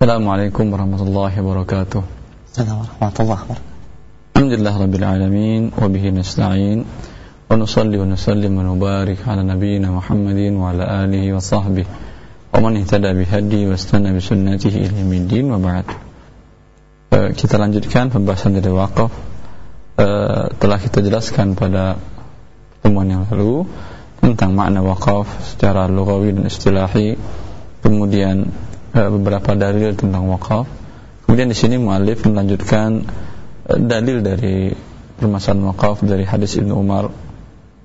Assalamualaikum warahmatullahi wabarakatuh. Assalamualaikum warahmatullahi wabarakatuh. Alhamdulillah rabbil alamin wa bihi nasta'in wa nusalli wa nusallim wa nubarik ala nabiyyina Muhammadin wa ala alihi wa sahbihi wa man ihtada bi hadi wa istana bi sunnatihi ila yaumiddin wa ba'd. Uh, kita lanjutkan pembahasan dari wakaf uh, telah kita jelaskan pada pertemuan yang lalu tentang makna wakaf secara lugawi dan istilahi kemudian beberapa dalil tentang wakaf. Kemudian di sini mualif melanjutkan dalil dari permasalahan wakaf dari hadis Ibnu Umar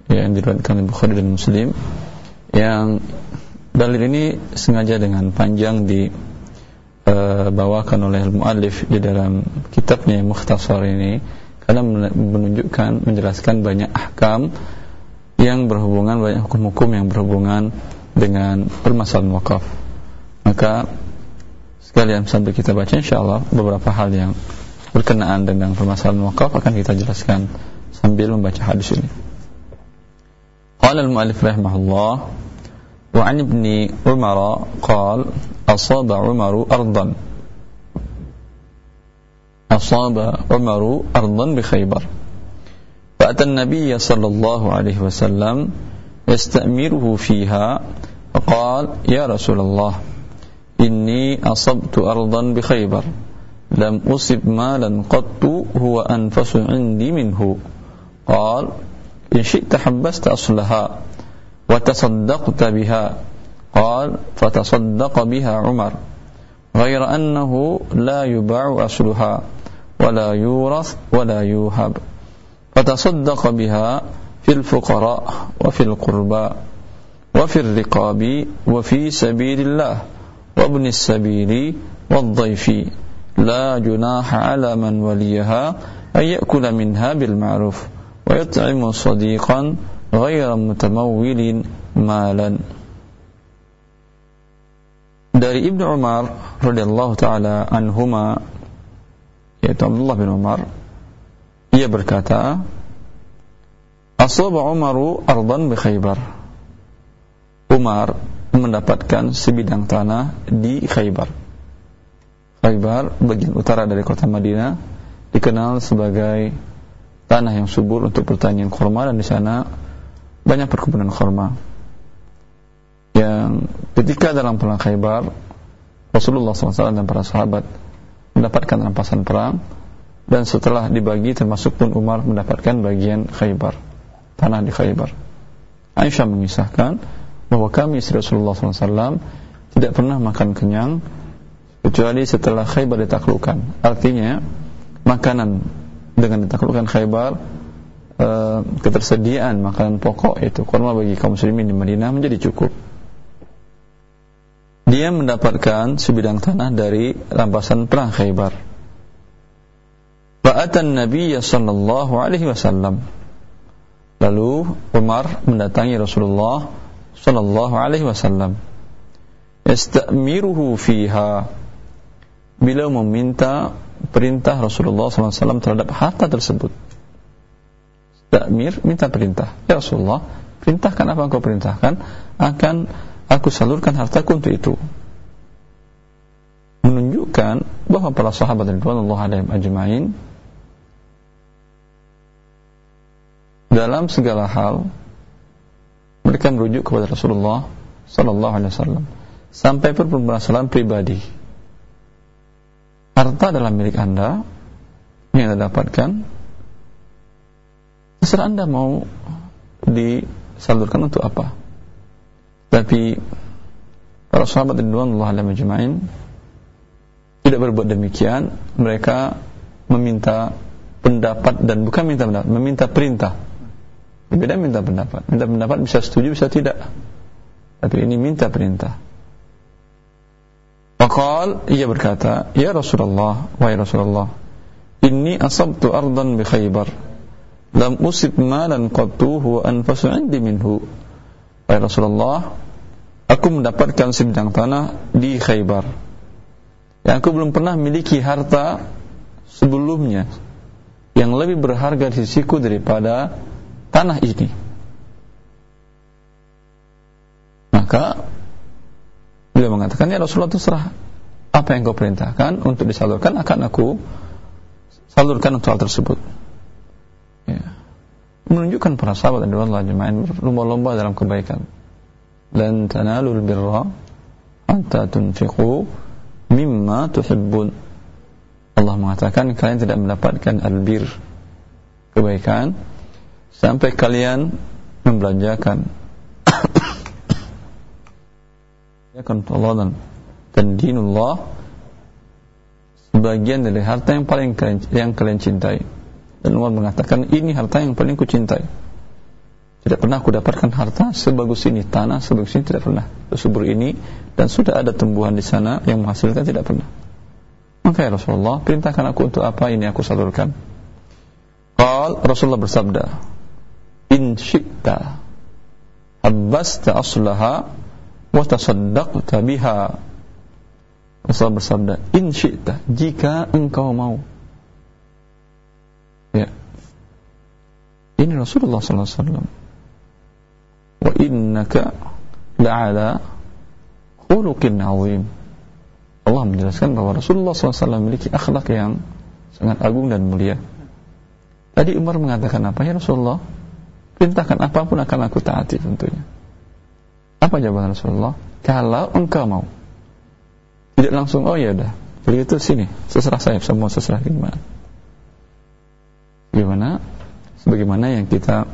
yang diriwayatkan oleh Bukhari dan Muslim yang dalil ini sengaja dengan panjang dibawakan oleh mualif di dalam kitabnya mukhtasar ini karena menunjukkan menjelaskan banyak ahkam yang berhubungan banyak hukum-hukum yang berhubungan dengan permasalahan wakaf maka sekalian sambil kita baca insyaallah beberapa hal yang berkenaan dengan permasalahan wakaf akan kita jelaskan sambil membaca hadis ini. Qala al-mu'allif rahimahullah wa 'an ibni Umar qala asaba Umar ardan asaba Umar ardan bi Khaybar فأتى النبي صلى الله عليه وسلم يستأمره فيها فقال يا رسول الله إني أصبت أرضا بخيبر. لم أصب مالا قط هو أنفس عندي منه. قال إن شئت حبست أصلها وتصدقت بها. قال فتصدق بها عمر. غير أنه لا يباع أصلها ولا يورث ولا يوهب. فتصدق بها في الفقراء وفي القربى وفي الرقاب وفي سبيل الله. وابن السبيل والضيف لا جناح على من وليها أن يأكل منها بالمعروف ويطعم صديقا غير متمول مالا dari Ibnu Umar radhiyallahu taala anhuma yaitu Abdullah bin Umar ia berkata Asaba Umaru ardan bi Khaybar Umar mendapatkan sebidang tanah di Khaybar. Khaybar bagian utara dari kota Madinah dikenal sebagai tanah yang subur untuk pertanian korma dan di sana banyak perkebunan korma yang ketika dalam perang Khaybar Rasulullah SAW dan para sahabat mendapatkan rampasan perang dan setelah dibagi termasuk pun Umar mendapatkan bagian Khaybar tanah di Khaybar. Aisyah mengisahkan bahwa kami Rasulullah SAW tidak pernah makan kenyang kecuali setelah Khaybar ditaklukkan. Artinya makanan dengan ditaklukkan Khaybar e, ketersediaan makanan pokok itu kurma bagi kaum muslimin di Madinah menjadi cukup. Dia mendapatkan sebidang tanah dari rampasan perang Khaybar. Fa'atan Nabi sallallahu alaihi wasallam. Lalu Umar mendatangi Rasulullah sallallahu alaihi wasallam. Yastamiruhu fiha beliau meminta perintah Rasulullah SAW terhadap harta tersebut. Takmir minta perintah. Ya Rasulullah, perintahkan apa engkau perintahkan, akan aku salurkan hartaku untuk itu. Menunjukkan bahwa para sahabat radhiyallahu alaihim ajmain dalam segala hal mereka merujuk kepada Rasulullah sallallahu alaihi wasallam. Sampai pun permasalahan pribadi. Harta adalah milik Anda yang Anda dapatkan. Terserah Anda mau disalurkan untuk apa. Tapi para sahabat Allah alaihi majma'in tidak berbuat demikian mereka meminta pendapat dan bukan minta pendapat meminta perintah beda minta pendapat minta pendapat bisa setuju bisa tidak tapi ini minta perintah Faqal ia berkata, "Ya Rasulullah, wahai Rasulullah, inni asabtu ardan bi Khaybar. Lam usib malan qattu huwa anfasu 'indi minhu." Wahai Rasulullah, aku mendapatkan sebidang tanah di Khaybar. Yang aku belum pernah miliki harta sebelumnya yang lebih berharga di sisiku daripada tanah ini. Maka Beliau mengatakan, ya Rasulullah itu serah apa yang kau perintahkan untuk disalurkan akan aku salurkan untuk hal tersebut ya. menunjukkan para sahabat dan Allah jemaah lomba-lomba dalam kebaikan lan tanalul birra hatta tunfiqu mimma tuhibbun Allah mengatakan kalian tidak mendapatkan albir kebaikan sampai kalian membelanjakan. Ya kan Allah dan, dan dinullah sebagian dari harta yang paling kalian, yang kalian cintai. Dan Umar mengatakan ini harta yang paling ku cintai tidak pernah aku dapatkan harta sebagus ini tanah sebagus ini tidak pernah. Subur ini dan sudah ada tumbuhan di sana yang menghasilkan tidak pernah. Maka ya Rasulullah perintahkan aku untuk apa? Ini aku salurkan. Qal Rasulullah bersabda in syi'ta habbasta aslaha wa tasaddaqta biha. Rasul bersabda in syi'ta jika engkau mau. Ya. Ini Rasulullah sallallahu alaihi wasallam. Wa innaka la'ala khuluqin 'azim. Allah menjelaskan bahwa Rasulullah SAW memiliki akhlak yang sangat agung dan mulia. Tadi Umar mengatakan apa ya Rasulullah? Perintahkan apa pun akan aku taati tentunya. Apa jawaban Rasulullah? Kalau engkau mau. Tidak langsung, oh ya udah. Jadi itu sini, seserah saya, semua seserah gimana. Gimana? Sebagaimana yang kita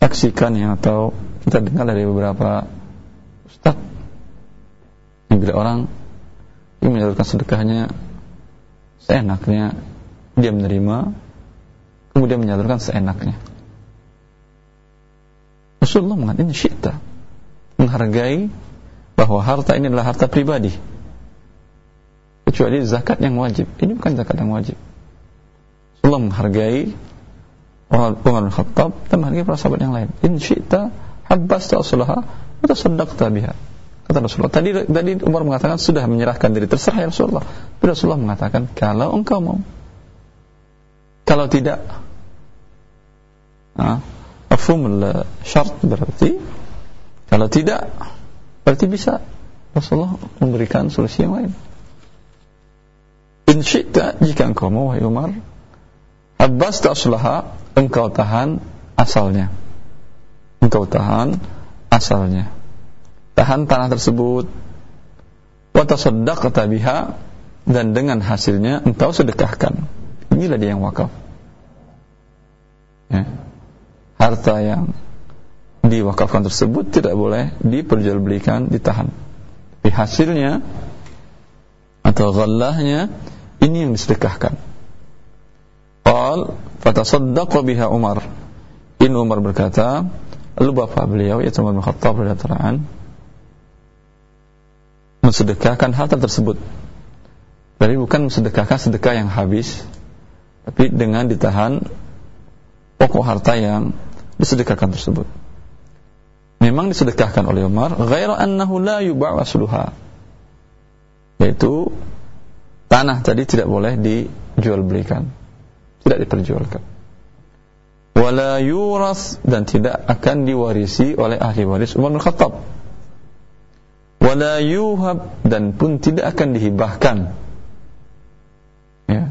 saksikan yang atau kita dengar dari beberapa ustaz yang bila orang yang menyalurkan sedekahnya seenaknya dia menerima kemudian menyalurkan seenaknya Rasulullah mengatakan syita. Menghargai bahwa harta ini adalah harta pribadi. Kecuali zakat yang wajib. Ini bukan zakat yang wajib. Allah menghargai Umar bin Khattab dan menghargai para sahabat yang lain. In syi'ta habbasta asulaha wa tasaddaqta biha. Kata Rasulullah tadi tadi Umar mengatakan sudah menyerahkan diri terserah ya Rasulullah. Tapi Rasulullah mengatakan kalau engkau mau. Kalau tidak ah, mafhum syarat berarti kalau tidak, berarti bisa Rasulullah memberikan solusi yang lain. In jika engkau mau, wahai Umar, Abbas ta'asulaha, engkau tahan asalnya. Engkau tahan asalnya. Tahan tanah tersebut. Watasaddaq biha dan dengan hasilnya engkau sedekahkan. Inilah dia yang wakaf. Ya. Harta yang diwakafkan tersebut tidak boleh diperjualbelikan, ditahan. Tapi hasilnya atau ghallahnya ini yang disedekahkan. Qal fatasaddaqa biha Umar. In Umar berkata, lalu bapak beliau yaitu Umar bin Khattab radhiyallahu mensedekahkan harta tersebut. Jadi bukan mensedekahkan sedekah yang habis, tapi dengan ditahan pokok harta yang disedekahkan tersebut. Memang disedekahkan oleh Umar ghaira annahu la yuba'u yaitu tanah tadi tidak boleh dijual belikan tidak diperjualkan. Wala yuras dan tidak akan diwarisi oleh ahli waris Umar bin Khattab. Wala yuhab dan pun tidak akan dihibahkan. Ya.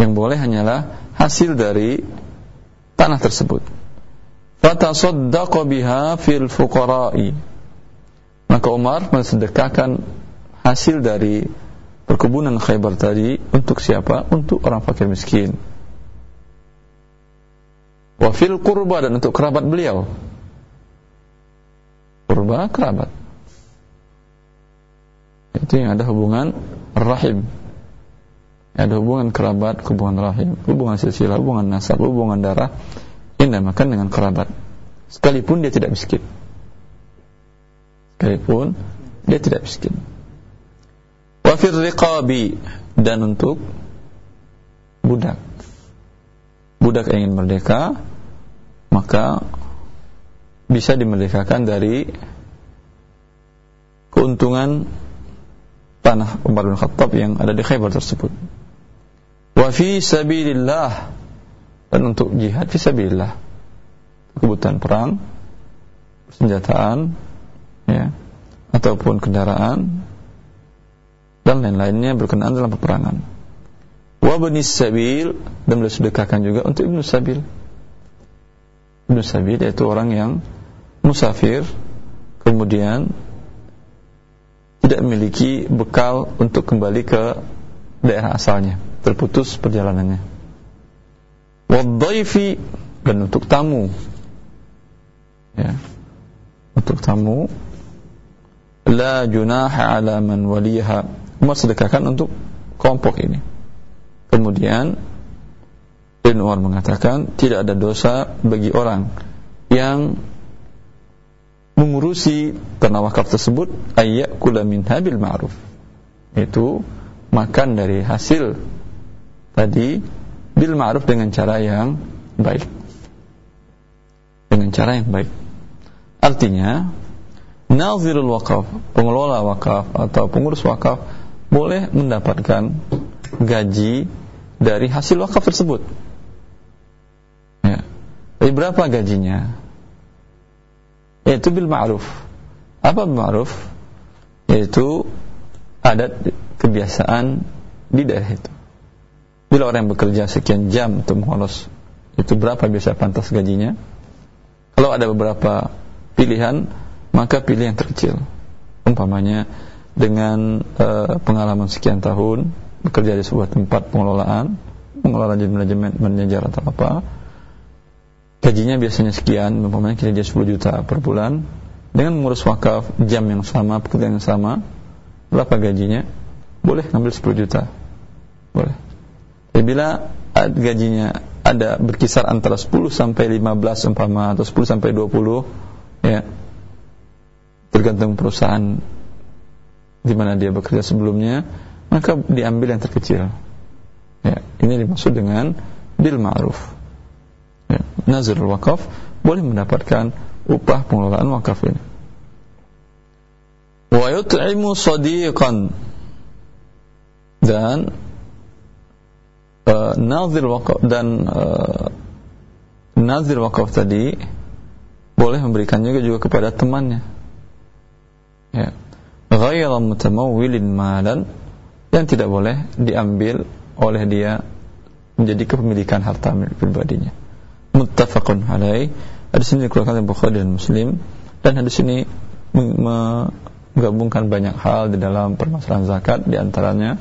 Yang boleh hanyalah hasil dari tanah tersebut fatasaddaqa biha fil fuqara'i maka Umar mensedekahkan hasil dari perkebunan Khaybar tadi untuk siapa? Untuk orang fakir miskin. Wa fil qurba dan untuk kerabat beliau. Qurba kerabat. Itu yang ada hubungan rahim. Ada hubungan kerabat, hubungan rahim, hubungan silsilah, hubungan nasab, hubungan darah dinamakan dengan kerabat. Sekalipun dia tidak miskin. Sekalipun dia tidak miskin. Wafir riqabi. Dan untuk budak. Budak ingin merdeka maka bisa dimerdekakan dari keuntungan tanah Umar bin Khattab yang ada di Khaybar tersebut. Wa fi sabilillah dan untuk jihad fisabilillah kebutuhan perang senjataan ya ataupun kendaraan dan lain-lainnya berkenaan dalam peperangan. Wa sabil dan boleh sedekahkan juga untuk ibnu sabil. Ibnu sabil yaitu orang yang musafir kemudian tidak memiliki bekal untuk kembali ke daerah asalnya, terputus perjalanannya. Wadhaifi dan untuk tamu. Ya. Untuk tamu la junaha ala man waliha. Sedekahkan untuk kelompok ini. Kemudian Ibn Umar mengatakan tidak ada dosa bagi orang yang mengurusi tanah wakaf tersebut ayat kula min habil ma'ruf itu makan dari hasil tadi bil ma'ruf dengan cara yang baik dengan cara yang baik artinya nazirul wakaf pengelola wakaf atau pengurus wakaf boleh mendapatkan gaji dari hasil wakaf tersebut ya. Tapi berapa gajinya yaitu bil ma'ruf. Apa bil ma'ruf? Yaitu adat kebiasaan di daerah itu. Bila orang yang bekerja sekian jam untuk mengurus itu berapa biasa pantas gajinya? Kalau ada beberapa pilihan, maka pilih yang terkecil. Umpamanya dengan uh, pengalaman sekian tahun bekerja di sebuah tempat pengelolaan, pengelola manajemen manajer atau apa, gajinya biasanya sekian, umpamanya kita 10 juta per bulan, dengan mengurus wakaf jam yang sama, pekerjaan yang sama, berapa gajinya? Boleh ngambil 10 juta. Boleh. Bila gajinya ada berkisar antara 10 sampai 15 umpama atau 10 sampai 20 ya. Tergantung perusahaan di mana dia bekerja sebelumnya, maka diambil yang terkecil. Ya, ini dimaksud dengan bil ma'ruf ya, nazir wakaf boleh mendapatkan upah pengelolaan wakaf ini wa yut'imu dan uh, nazir wakaf dan uh, nazir wakaf tadi boleh memberikan juga juga kepada temannya. Ya. Ghayra mutamawwilin malan yang tidak boleh diambil oleh dia menjadi kepemilikan harta milik pribadinya. Muttafaqun alaih. Hadis ini dikeluarkan oleh Bukhari dan Muslim dan hadis ini menggabungkan banyak hal di dalam permasalahan zakat di antaranya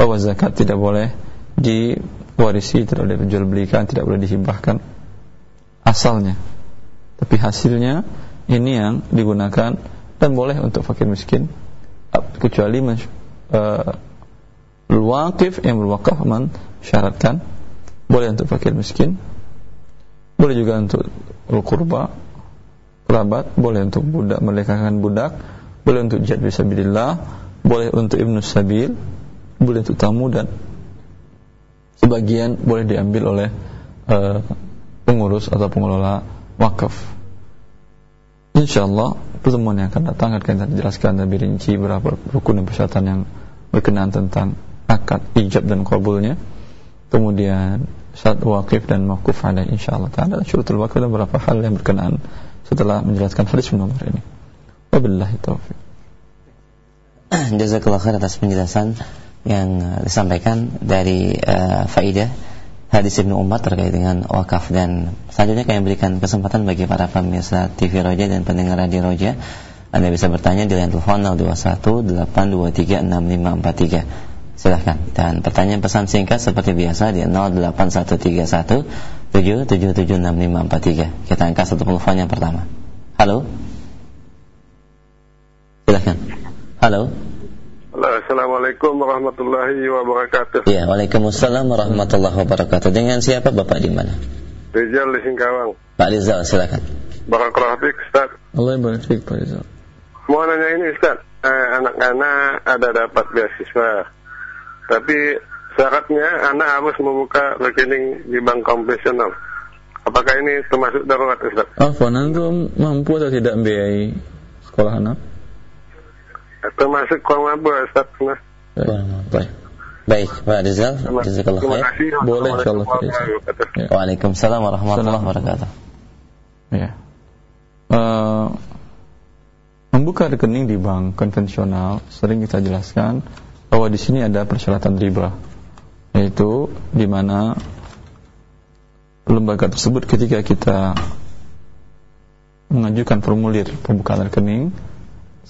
bahwa zakat tidak boleh diwarisi tidak boleh dijual belikan tidak boleh dihibahkan asalnya. Tapi hasilnya ini yang digunakan dan boleh untuk fakir miskin kecuali uh, waqif yang berwakaf mensyaratkan boleh untuk fakir miskin boleh juga untuk kurba kerabat boleh untuk budak melekakan budak boleh untuk jihad fisabilillah boleh untuk ibnu sabil boleh untuk tamu dan sebagian boleh diambil oleh uh, pengurus atau pengelola wakaf. Insyaallah pertemuan yang akan datang akan kita jelaskan lebih rinci berapa rukun dan persyaratan yang berkenaan tentang akad ijab dan kabulnya kemudian syarat waqif dan mawquf alaih insyaallah taala. Syurutul waqif dan beberapa hal yang berkenaan setelah menjelaskan hadis nomor ini. Wabillahi taufik jazakallah khair atas penjelasan yang uh, disampaikan dari uh, faidah hadis Ibnu Umar terkait dengan wakaf. Dan selanjutnya kami berikan kesempatan bagi para pemirsa TV Roja dan pendengar radio Roja. Anda bisa bertanya di line telepon 021 823 6543 Silahkan Dan pertanyaan pesan singkat seperti biasa di 08131 7776543 Kita angkat satu telepon yang pertama. Halo? Silahkan. Halo Assalamualaikum warahmatullahi wabarakatuh. Ya Waalaikumsalam warahmatullahi wabarakatuh. Dengan siapa? Bapak di mana? Rizal di Singkawang. Pak Rizal silakan. Barakallahu fiik Ustaz. Allah yang Pak Rizal. Mau nanya ini Ustaz. Eh, Anak-anak ada dapat beasiswa. Tapi syaratnya anak harus membuka rekening di bank konvensional. Apakah ini termasuk darurat Ustaz? Afwan, antum mampu atau tidak membiayai sekolah anak? Termasuk kurang mampu Ustaz. Nah. Baik. Baik, Pak Rizal, jazakallah khair. Boleh insyaallah. Ya. Waalaikumsalam warahmatullahi wabarakatuh. Ya. Uh, membuka rekening di bank konvensional sering kita jelaskan bahwa di sini ada persyaratan riba yaitu di mana lembaga tersebut ketika kita mengajukan formulir pembukaan rekening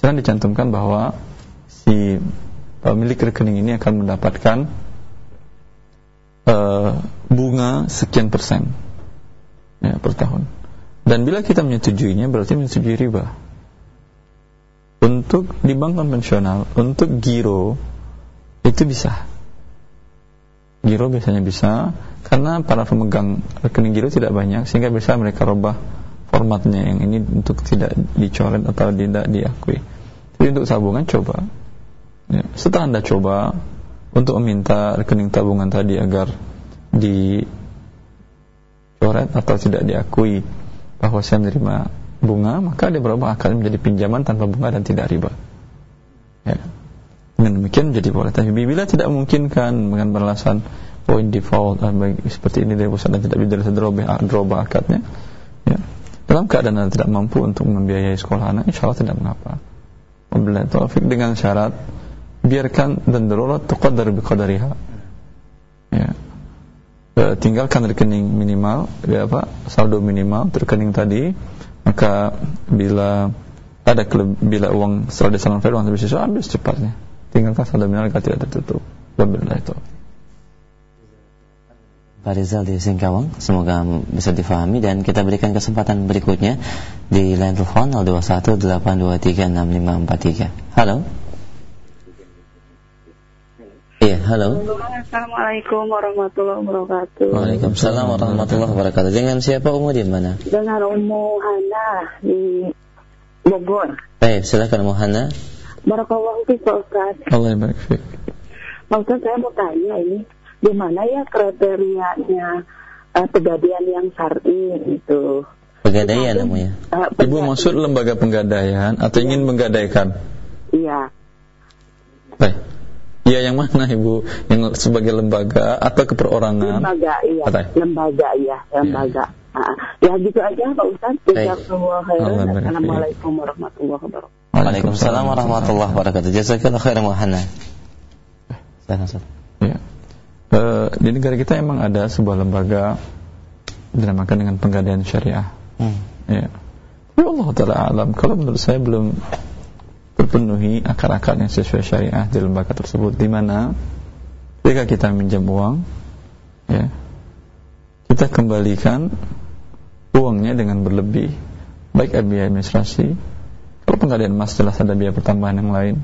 sedang dicantumkan bahwa si pemilik rekening ini akan mendapatkan uh, bunga sekian persen ya, per tahun. Dan bila kita menyetujuinya berarti menyetujui riba. Untuk di bank konvensional, untuk giro itu bisa. Giro biasanya bisa karena para pemegang rekening giro tidak banyak sehingga bisa mereka rubah formatnya yang ini untuk tidak dicoret atau tidak diakui. Untuk tabungan coba. Ya. Setelah anda coba untuk meminta rekening tabungan tadi agar dicoret atau tidak diakui bahwa saya menerima bunga maka dia berubah akan menjadi pinjaman tanpa bunga dan tidak riba ya. dengan demikian menjadi boleh tapi bila tidak memungkinkan dengan beralasan point default uh, seperti ini dari pusat dan tidak bisa drobah drobah akadnya ya. dalam keadaan tidak mampu untuk membiayai sekolah anak insya Allah tidak mengapa Wabillahi taufik dengan syarat biarkan dan darurat tuqaddar biqadariha. Ya. E, tinggalkan rekening minimal ya apa saldo minimal rekening tadi. Maka bila ada bila uang setelah disalurkan uang lebih sisa ambil secepatnya tinggalkan saldo minimal agar tidak tertutup. Wabillahi itu Pak Rizal di Singkawang Semoga bisa difahami Dan kita berikan kesempatan berikutnya Di line telepon 0218236543 Halo Iya, halo. Assalamualaikum warahmatullahi wabarakatuh. Waalaikumsalam warahmatullahi wabarakatuh. Dengan siapa Umu di mana? Dengan Umu Hana di Bogor. Baik, silakan Umu Hana. Barakallahu Pak Ustaz. Allah fiik. Pak Ustaz, saya mau tanya ini, di mana ya kriterianya uh, pegadaian yang syar'i itu? Pegadaian namanya. Uh, Ibu maksud lembaga penggadaian atau ingin menggadaikan? Iya. Baik. Iya yang mana Ibu? Yang sebagai lembaga atau keperorangan? Lembaga, iya. Atai? Lembaga, iya. Lembaga. Ya. ya gitu aja Pak Ustaz. Assalamualaikum warahmatullahi wabarakatuh. Waalaikumsalam warahmatullahi wabarakatuh. Jazakallah khairan wa hana. Ya. Uh, di negara kita emang ada sebuah lembaga dinamakan dengan penggadaian syariah. Hmm. Ya. Ya Allah Ta'ala alam. Kalau menurut saya belum terpenuhi akar-akar yang sesuai syariah di lembaga tersebut di mana ketika kita minjam uang ya kita kembalikan uangnya dengan berlebih baik biaya administrasi kalau penggalian emas jelas ada biaya pertambahan yang lain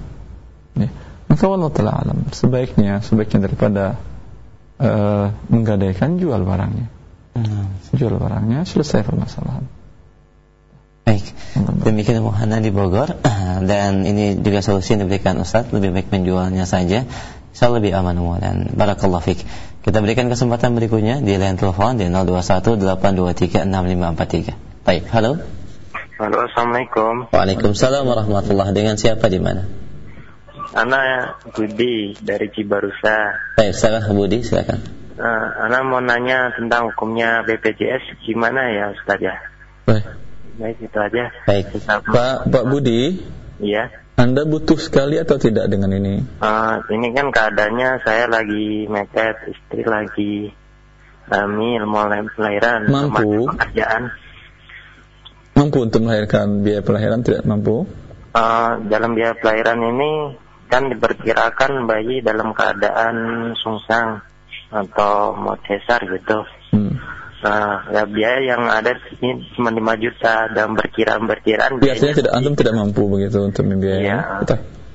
ya. maka Allah telah alam sebaiknya sebaiknya daripada uh, menggadaikan jual barangnya hmm. jual barangnya selesai permasalahan Baik, demikian Muhammad di Bogor dan ini juga solusi yang diberikan Ustaz lebih baik menjualnya saja saya lebih aman dan barakallahu fik. Kita berikan kesempatan berikutnya di line telepon di 0218236543. Baik, halo. Halo, Assalamualaikum. Waalaikumsalam warahmatullahi Dengan siapa di mana? Ana Budi dari Cibarusa. Baik, silakan Budi, silakan. Uh, Ana mau nanya tentang hukumnya BPJS gimana ya Ustaz ya? Baik. Baik, itu aja. Baik. Pak Pak Budi. Iya. Anda butuh sekali atau tidak dengan ini? Uh, ini kan keadaannya saya lagi mepet, istri lagi hamil, mau melahirkan, mampu pekerjaan. Mampu untuk melahirkan biaya pelahiran tidak mampu? Uh, dalam biaya pelahiran ini kan diperkirakan bayi dalam keadaan sungsang atau mau cesar gitu. Hmm. Nah, ya biaya yang ada ini cuma 5 juta dan berkiraan-berkiraan biasanya tidak antum tidak mampu begitu untuk membiayai. Ya,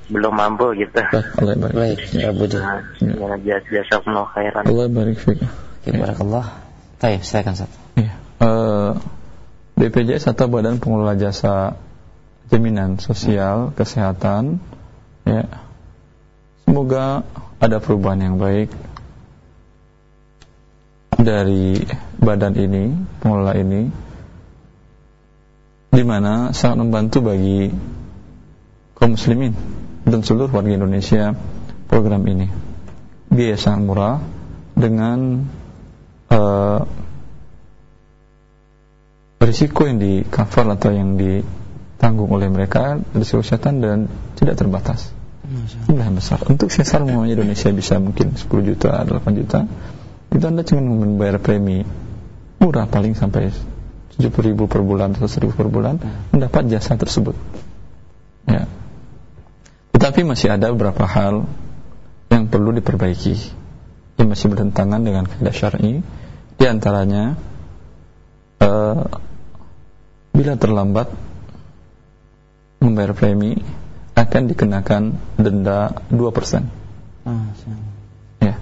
belum mampu gitu. Baik, Allah barik. Baik, ya Budi. Nah, ya, ya biasa penuh khairan. Allah barik fiik. Ya. Barakallah. Baik, silakan satu. Iya. Uh, BPJS atau Badan Pengelola Jasa Jaminan Sosial Kesehatan ya. Semoga ada perubahan yang baik dari badan ini, pengelola ini di mana sangat membantu bagi kaum muslimin dan seluruh warga Indonesia program ini. Biaya sangat murah dengan uh, risiko yang di cover atau yang ditanggung oleh mereka dari kesehatan dan tidak terbatas. Jumlah besar. Untuk sesar mau Indonesia bisa mungkin 10 juta, 8 juta. Itu Anda cuma membayar premi murah paling sampai 70 ribu per bulan atau 100 ribu per bulan mendapat jasa tersebut. Ya. Tetapi masih ada beberapa hal yang perlu diperbaiki yang masih bertentangan dengan kaidah syar'i di antaranya uh, bila terlambat membayar premi akan dikenakan denda 2%. Ah, ya.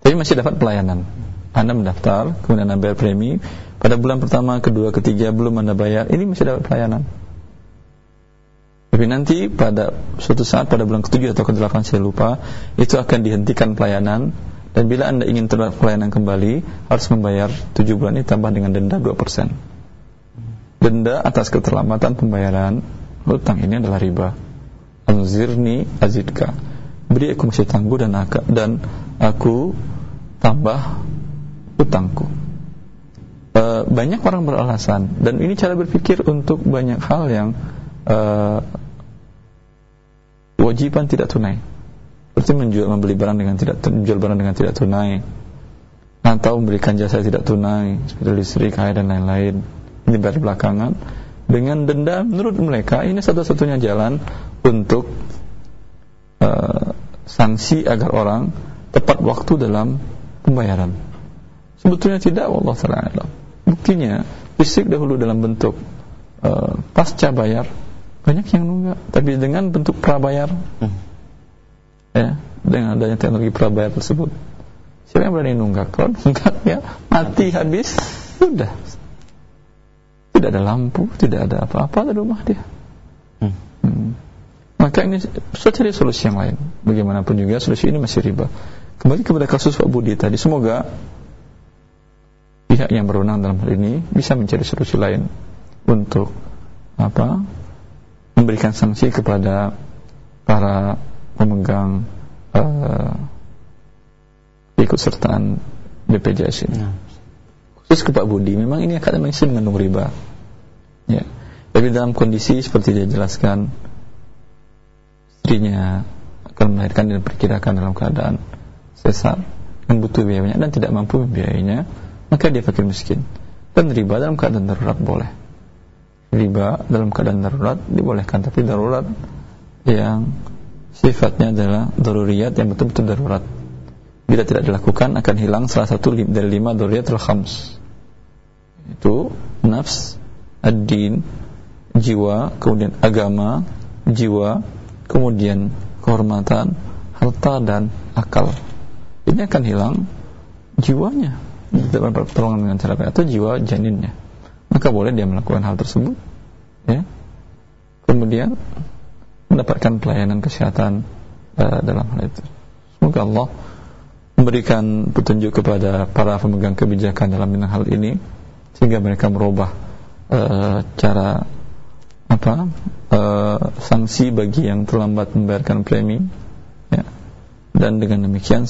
Tapi masih dapat pelayanan. Anda mendaftar, kemudian Anda bayar premi, pada bulan pertama, kedua, ketiga belum Anda bayar, ini masih dapat pelayanan. Tapi nanti pada suatu saat pada bulan ketujuh atau kedelapan saya lupa, itu akan dihentikan pelayanan dan bila Anda ingin terhadap pelayanan kembali harus membayar tujuh bulan ini tambah dengan denda 2%. Denda atas keterlambatan pembayaran hutang ini adalah riba. Anzirni azidka. Beri aku masih tangguh dan aku, dan aku tambah hutangku. E, banyak orang beralasan dan ini cara berpikir untuk banyak hal yang e, kewajiban tidak tunai. Seperti menjual membeli barang dengan tidak menjual barang dengan tidak tunai atau memberikan jasa tidak tunai seperti listrik, air dan lain-lain. Ini baru belakangan dengan denda menurut mereka ini satu-satunya jalan untuk uh, sanksi agar orang tepat waktu dalam pembayaran. Sebetulnya tidak, Allah taala. Buktinya fisik dahulu dalam bentuk uh, pasca bayar banyak yang nunggak, tapi dengan bentuk prabayar, hmm. ya dengan adanya teknologi prabayar tersebut, siapa yang berani nunggak? Kalau nunggak ya mati habis, sudah tidak ada lampu, tidak ada apa-apa di rumah dia. Hmm. Hmm. Maka ini bisa cari solusi yang lain. Bagaimanapun juga solusi ini masih riba. Kembali kepada kasus Pak Budi tadi, semoga pihak yang berwenang dalam hal ini bisa mencari solusi lain untuk apa memberikan sanksi kepada para pemegang uh, ikut sertaan BPJS ini. Nah. Khusus ke Pak Budi, memang ini akan masih mengandung riba. Ya. Tapi dalam kondisi seperti dia jelaskan, istrinya akan melahirkan dan diperkirakan dalam keadaan sesar yang butuh biaya banyak dan tidak mampu membiayainya, maka dia fakir miskin. Dan riba dalam keadaan darurat boleh riba dalam keadaan darurat dibolehkan tapi darurat yang sifatnya adalah daruriyat yang betul-betul darurat bila tidak dilakukan akan hilang salah satu dari lima daruriyatul khams itu nafs ad-din jiwa kemudian agama jiwa kemudian kehormatan harta dan akal. Ini akan hilang jiwanya. Tidak pertolongan dengan cara atau jiwa janinnya. Maka boleh dia melakukan hal tersebut ya. Kemudian mendapatkan pelayanan kesehatan uh, dalam hal itu. Semoga Allah memberikan petunjuk kepada para pemegang kebijakan dalam hal ini sehingga mereka merubah uh, cara apa uh, sanksi bagi yang terlambat membayarkan premi ya. Dan dengan demikian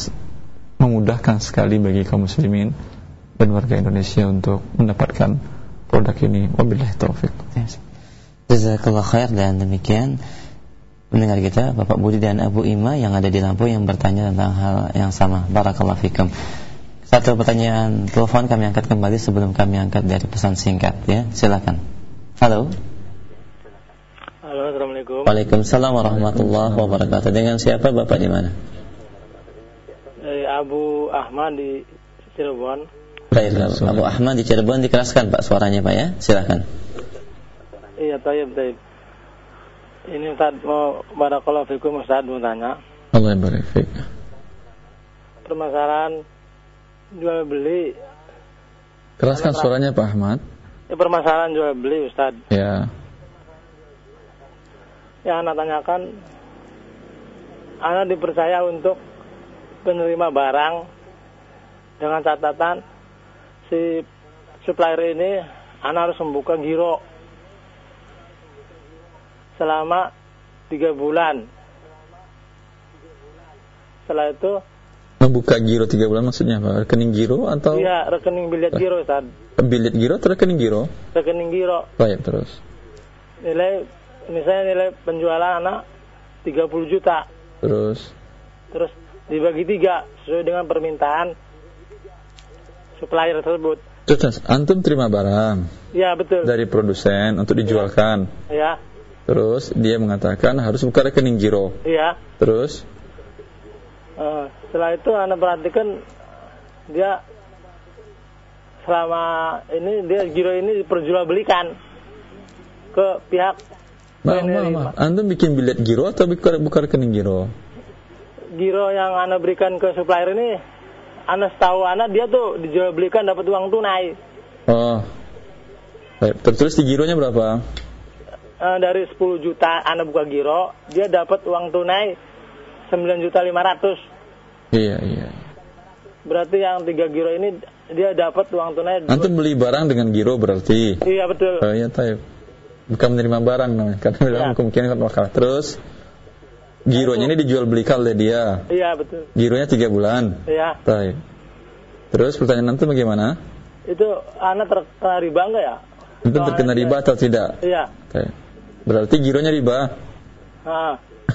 memudahkan sekali bagi kaum muslimin dan warga Indonesia untuk mendapatkan produk ini. Wabillahi taufik Jazakallah khair. Dan demikian mendengar kita Bapak Budi dan Abu Ima yang ada di Lampung yang bertanya tentang hal yang sama. Barakallah fikum satu pertanyaan telepon kami angkat kembali sebelum kami angkat dari pesan singkat ya silakan halo halo assalamualaikum Waalaikumsalam warahmatullahi wabarakatuh dengan siapa Bapak di mana dari Abu Ahmad di Cirebon Baik, Abu Ahmad di Cirebon dikeraskan Pak suaranya Pak ya. Silakan. Iya, tayyib, tayyib. Ini Ustaz mau barakallahu fikum Ustaz mau tanya. Allah barik. Permasalahan jual beli. Keraskan suaranya Pak Ahmad. Ya, permasalahan jual beli Ustaz. Ya. Yang anak tanyakan anak dipercaya untuk penerima barang dengan catatan si supplier ini anak harus membuka giro selama tiga bulan. Setelah itu membuka giro tiga bulan maksudnya apa? Rekening giro atau? Iya, rekening biliet giro, Ustaz. Biliet giro atau rekening giro? Rekening giro. Baik, terus. Nilai misalnya nilai penjualan anak 30 juta. Terus Terus dibagi tiga sesuai dengan permintaan supplier tersebut. Terus antum terima barang Ya betul. dari produsen untuk dijualkan. Ya, Terus dia mengatakan harus buka rekening giro. iya. Terus Eh, setelah itu anda perhatikan dia selama ini dia giro ini diperjualbelikan ke pihak maaf, maaf, maaf. Antum bikin bilet giro atau buka, buka rekening giro? Giro yang anda berikan ke supplier ini, anda setahu anda dia tuh dijual belikan dapat uang tunai Oh. Baik, tertulis di gironya berapa? Eh, dari 10 juta anda buka giro, dia dapat uang tunai 9 juta 500. Iya, iya. Berarti yang tiga giro ini dia dapat uang tunai. Antum beli barang dengan giro berarti. Iya betul. Oh iya, tahu. Bukan menerima barang namanya. Karena dalam Ya. kemungkinan kan wakal. Terus gironya ini dijual belikan oleh dia. Iya betul. Gironya tiga bulan. Iya. Tahu. Terus pertanyaan antum bagaimana? Itu anak terkena riba enggak ya? Antum terkena riba atau tidak? Iya. Tahu. Berarti gironya riba.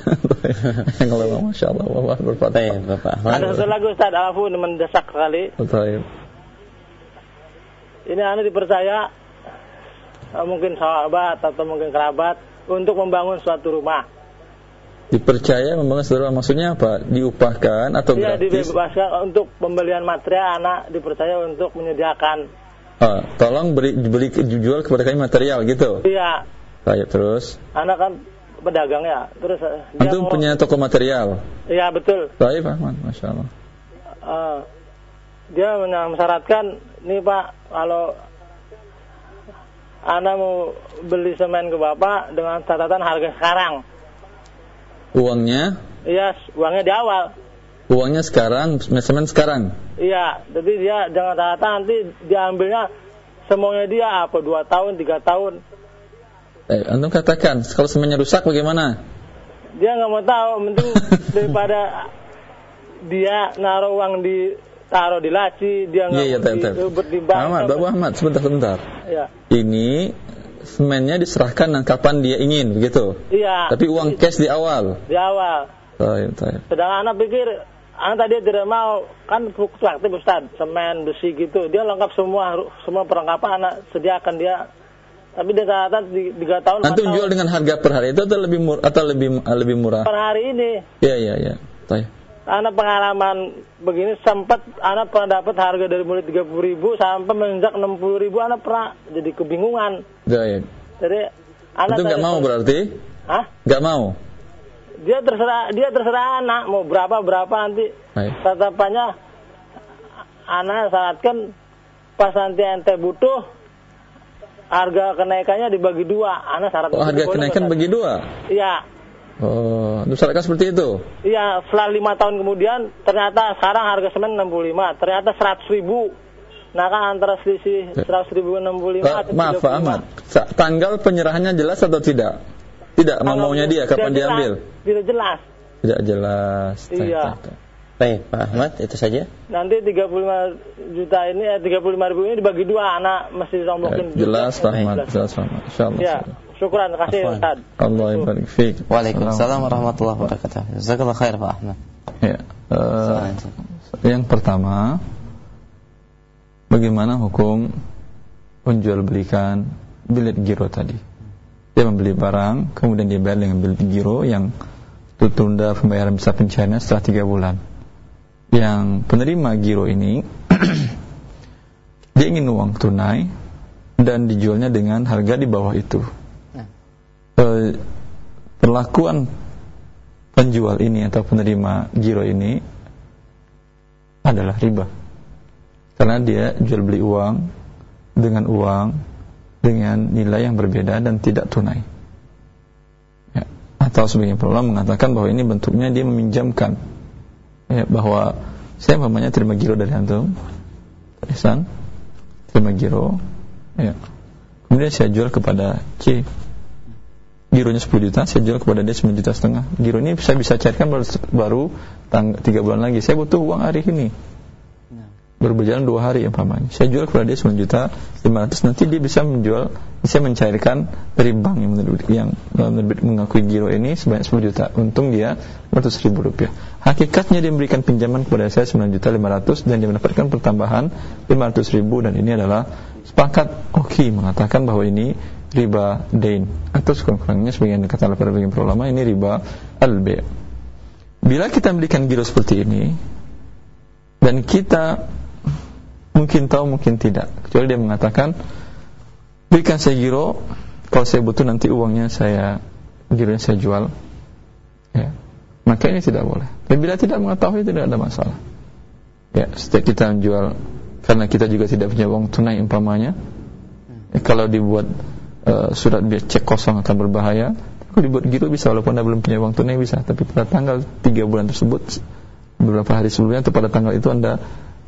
Ah. Kalau masya Allah, Allah berfatah. Baik, Bapak. Ada satu lagu Ustaz Alafu mendesak sekali. Tahu. Ini anda dipercaya eh, mungkin sahabat atau mungkin kerabat untuk membangun suatu rumah. Dipercaya membangun saudara maksudnya apa? Diupahkan atau Dia gratis? dibebaskan untuk pembelian material anak dipercaya untuk menyediakan. Ah, tolong beri beli jual kepada kami material gitu. Iya. Baik, terus. Anak kan pedagang ya. Terus eh, dia Antum punya toko material. Iya betul. Baik, Pak Ahmad, Masya Allah. Eh, dia mensyaratkan nih Pak kalau Anda mau beli semen ke Bapak dengan catatan harga sekarang. Uangnya, Iya, uangnya di awal. uangnya sekarang, semen sekarang. Iya, jadi dia jangan catatan nanti diambilnya semuanya dia apa dua tahun, tiga tahun. Eh, antum katakan, kalau semennya rusak bagaimana? Dia nggak mau tahu, penting daripada dia naruh uang di taruh di laci, dia nggak Iya, iya, mau tahu, di, di bank. Ahmad, Bapak Ahmad, sebentar, sebentar. Iya, Ini semennya diserahkan dan kapan dia ingin, begitu. iya. Tapi uang cash di awal. di awal. Baik, baik. Sedangkan anak pikir, anak tadi tidak mau, kan fluktuatif Ustaz, semen, besi gitu. Dia lengkap semua, semua perlengkapan anak sediakan dia. Tapi dia catatan di- tiga tahun, Antum tahun. jual dengan harga per hari itu atau lebih murah atau lebih lebih murah? Per hari ini, Iya, iya, iya. Baik. anak pengalaman begini sempat anak pernah dapat harga dari mulai 30 ribu sampai menginjak 60 ribu anak pernah jadi kebingungan. Baik. Jadi anak Itu nggak mau berarti? Hah? Nggak mau. Dia terserah dia terserah anak mau berapa berapa nanti tatapannya anak syaratkan pas nanti ente butuh harga kenaikannya dibagi dua anak syarat Oh, harga kenaikan bagi dua. iya Oh, itu syaratkan seperti itu. iya setelah lima tahun kemudian ternyata sekarang harga semen 65 ternyata 100 ribu nah kan antara selisih 100 ribu 65 Pak, atau maaf Pak 35. Ahmad, tanggal penyerahannya jelas atau tidak? Tidak, mau maunya dia kapan tidak diambil? tidak jelas Tidak jelas. Tak, Iya. tak, tak. Baik, Pak Ahmad, itu saja. nanti 35 juta ini eh, 35 ribu ini dibagi dua anak mesti ditombokin Baik, Jelas Pak. Ahmad, jelas Pak Ahmad. Insyaallah. ya syukuran kasih. Ustaz Allah barik fiik. Waalaikumsalam warahmatullahi wabarakatuh. Jazakallah khair, Pak Ahmad. Ya. eh, yang pertama, bagaimana hukum menjual belikan bilet giro tadi? Dia membeli barang, kemudian dia bayar dengan bilet giro yang tertunda pembayaran bisa pencairannya setelah tiga bulan. Yang penerima giro ini dia ingin uang tunai dan dijualnya dengan harga di bawah itu. Eh, perlakuan penjual ini atau penerima giro ini adalah riba karena dia jual beli uang dengan uang dengan nilai yang berbeda dan tidak tunai ya. atau sebagian ulama mengatakan bahwa ini bentuknya dia meminjamkan ya, bahwa saya mamanya terima giro dari antum Ihsan terima giro ya. kemudian saya jual kepada C gironya 10 juta, saya jual kepada dia 9 juta setengah. Giro ini saya bisa cairkan baru, baru 3 bulan lagi. Saya butuh uang hari ini. Berjalan dua hari umpamanya. Saya jual kepada dia 9 juta 500 nanti dia bisa menjual bisa mencairkan dari bank yang menerbit, yang menerbit mengakui giro ini sebanyak 10 juta. Untung dia 100 ribu rupiah. Hakikatnya dia memberikan pinjaman kepada saya 9 juta 500 dan dia mendapatkan pertambahan 500 ribu dan ini adalah sepakat. Oke okay, mengatakan bahwa ini riba dain atau sekurang-kurangnya sebagian kata para bagian ulama ini riba al bila kita memberikan giro seperti ini dan kita mungkin tahu mungkin tidak. Kecuali dia mengatakan berikan saya giro kalau saya butuh nanti uangnya saya gironya saya jual. Ya. Maka ini tidak boleh. Dan bila tidak mengetahui tidak ada masalah. Ya setiap kita menjual karena kita juga tidak punya uang tunai umpamanya ya, kalau dibuat uh, surat cek kosong akan berbahaya kalau dibuat giro bisa walaupun anda belum punya uang tunai bisa tapi pada tanggal 3 bulan tersebut beberapa hari sebelumnya atau pada tanggal itu Anda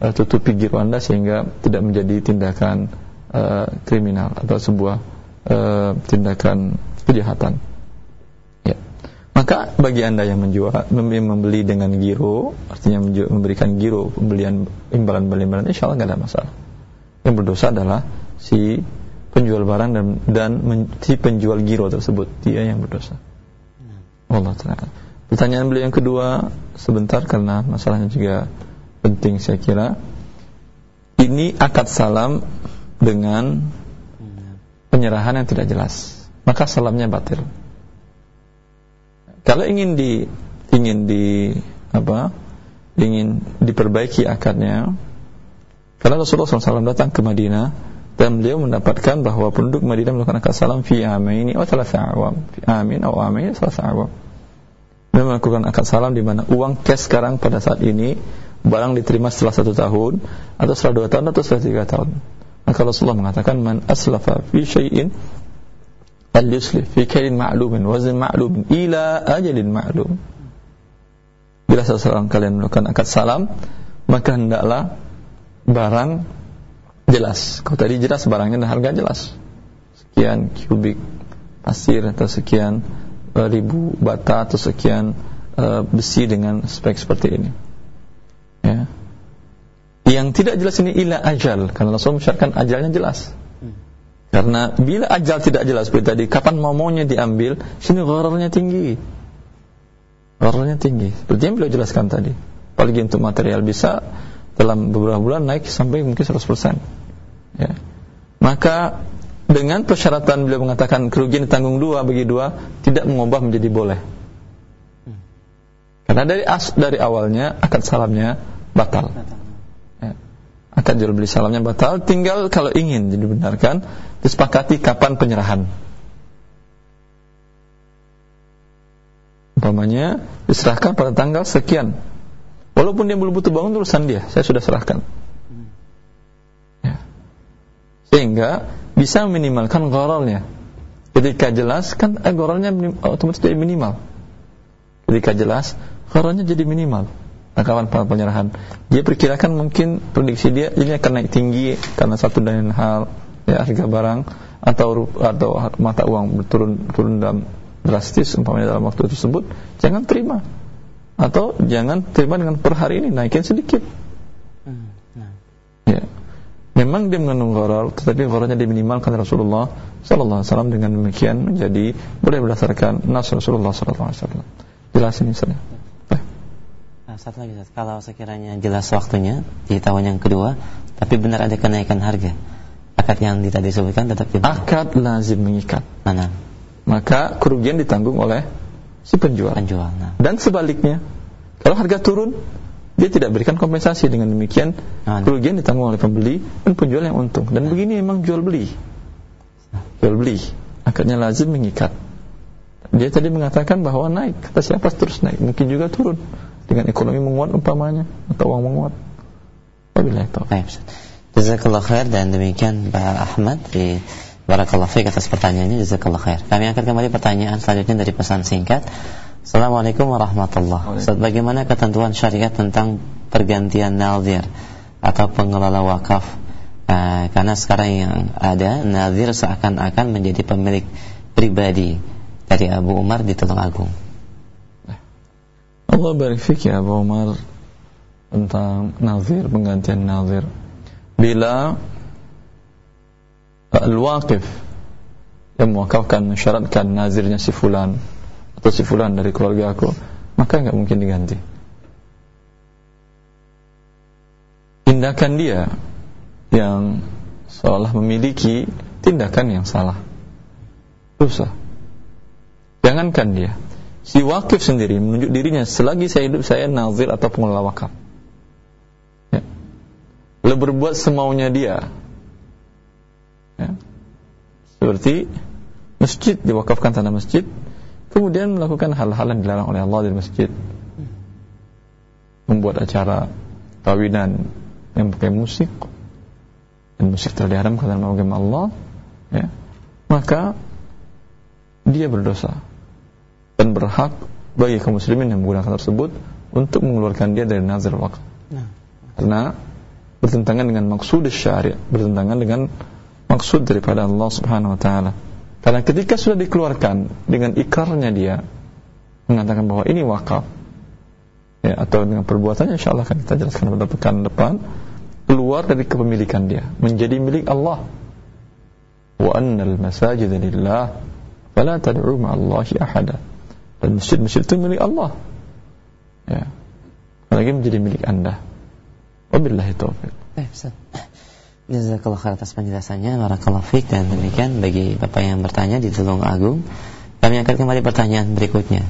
uh, tutupi giro Anda sehingga tidak menjadi tindakan uh, kriminal atau sebuah uh, tindakan kejahatan. Ya. Maka bagi Anda yang menjual membeli dengan giro, artinya memberikan giro pembelian imbalan-imbalan insya Allah nggak ada masalah. Yang berdosa adalah si penjual barang dan dan si penjual giro tersebut dia yang berdosa. Allah taala. Pertanyaan beliau yang kedua sebentar karena masalahnya juga penting saya kira. Ini akad salam dengan penyerahan yang tidak jelas, maka salamnya batil. Kalau ingin di ingin di apa? ingin diperbaiki akadnya karena Rasulullah SAW datang ke Madinah dan beliau mendapatkan bahwa penduduk Madinah melakukan akad salam fi amaini atau thalatha awam fi amin atau amaini thalatha awam melakukan akad salam di mana uang cash sekarang pada saat ini barang diterima setelah satu tahun atau setelah dua tahun atau setelah tiga tahun. Maka Rasulullah mengatakan man aslafa fi syai'in al yuslif fi kain ma'lumin wazn ma'lumin ila ajalin ma'lum. Bila seseorang kalian melakukan akad salam, maka hendaklah barang jelas. Kalau tadi jelas barangnya dan harga jelas. Sekian kubik pasir atau sekian ribu bata atau sekian uh, besi dengan spek seperti ini. Ya. Yang tidak jelas ini ilah ajal karena Rasul mensyaratkan ajalnya jelas. Karena bila ajal tidak jelas seperti tadi, kapan mau maunya diambil, sini ghararnya tinggi. Ghararnya tinggi. Seperti yang beliau jelaskan tadi. Apalagi untuk material bisa dalam beberapa bulan naik sampai mungkin 100%. Ya. Maka dengan persyaratan beliau mengatakan kerugian ditanggung dua bagi dua tidak mengubah menjadi boleh. Karena dari as dari awalnya akad salamnya batal. Akad jual beli salamnya batal, tinggal kalau ingin dibenarkan disepakati kapan penyerahan. Umpamanya diserahkan pada tanggal sekian. Walaupun dia belum butuh bangun urusan dia, saya sudah serahkan. Ya. Sehingga bisa minimalkan gorolnya. Ketika jelas kan eh, gorolnya otomatis jadi minimal. Ketika jelas gorolnya jadi minimal. Kawan penyerahan dia perkirakan mungkin prediksi dia ini akan naik tinggi karena satu dan lain hal ya harga barang atau atau mata uang berturun turun dalam drastis umpamanya dalam waktu tersebut jangan terima atau jangan terima dengan per hari ini naikin sedikit hmm, nah. ya Memang dia mengandung gharar, tetapi ghararnya diminimalkan Rasulullah sallallahu alaihi wasallam dengan demikian menjadi boleh berdasarkan nas Rasulullah sallallahu alaihi wasallam. Jelas ini. Nah, satu lagi Ustaz, kalau sekiranya jelas waktunya di tahun yang kedua, tapi benar ada kenaikan harga. Akad yang tadi disebutkan tetap dibayar. Akad lazim mengikat. Mana? Maka kerugian ditanggung oleh si penjual. Penjual. Nah. Dan sebaliknya, kalau harga turun, dia tidak berikan kompensasi dengan demikian ah, kerugian ditanggung oleh pembeli dan penjual yang untung dan begini memang jual beli jual beli akadnya lazim mengikat dia tadi mengatakan bahwa naik kata siapa terus naik mungkin juga turun dengan ekonomi menguat umpamanya atau uang menguat. Wabillahi taufiq. Jazakallah khair dan demikian Pak Ahmad di Barakallah fiqh atas pertanyaannya. Jazakallah khair. Kami akan kembali pertanyaan selanjutnya dari pesan singkat. Assalamualaikum warahmatullahi wabarakatuh. Bagaimana ketentuan syariat tentang pergantian nazir atau pengelola wakaf? Uh, karena sekarang yang ada nazir seakan-akan menjadi pemilik pribadi dari Abu Umar di Tulung Agung. Allah barik ya Abu Umar tentang nazir penggantian nazir. Bila al-waqif yang mewakafkan mensyaratkan nazirnya si fulan atau si fulan dari keluarga aku maka nggak mungkin diganti. Tindakan dia yang seolah memiliki tindakan yang salah. Dosa jangankan dia si wakif sendiri menunjuk dirinya selagi saya hidup saya nazir atau pengelola wakaf. Ya. Berbuat semaunya dia. Ya. seperti masjid diwakafkan tanah masjid kemudian melakukan hal-hal yang dilarang oleh Allah di masjid. Membuat acara tawinan yang pakai musik dan musik telah diharamkan dalam agama Allah ya, maka dia berdosa dan berhak bagi kaum muslimin yang menggunakan tersebut untuk mengeluarkan dia dari nazar wakaf nah. karena bertentangan dengan maksud syariat bertentangan dengan maksud daripada Allah subhanahu wa ta'ala. Karena ketika sudah dikeluarkan dengan ikrarnya dia mengatakan bahwa ini wakaf ya, atau dengan perbuatannya insya Allah akan kita jelaskan pada pekan depan keluar dari kepemilikan dia menjadi milik Allah. Wa annal masajid lillah fala tad'u ma'allahi ahada dan masjid-masjid itu milik Allah. Ya. Lagi menjadi milik anda. Wabillahi taufiq. Eh, Jazakallah khair atas penjelasannya. Barakallahu fiqh dan demikian bagi Bapak yang bertanya di Tulung Agung Kami akan kembali pertanyaan berikutnya.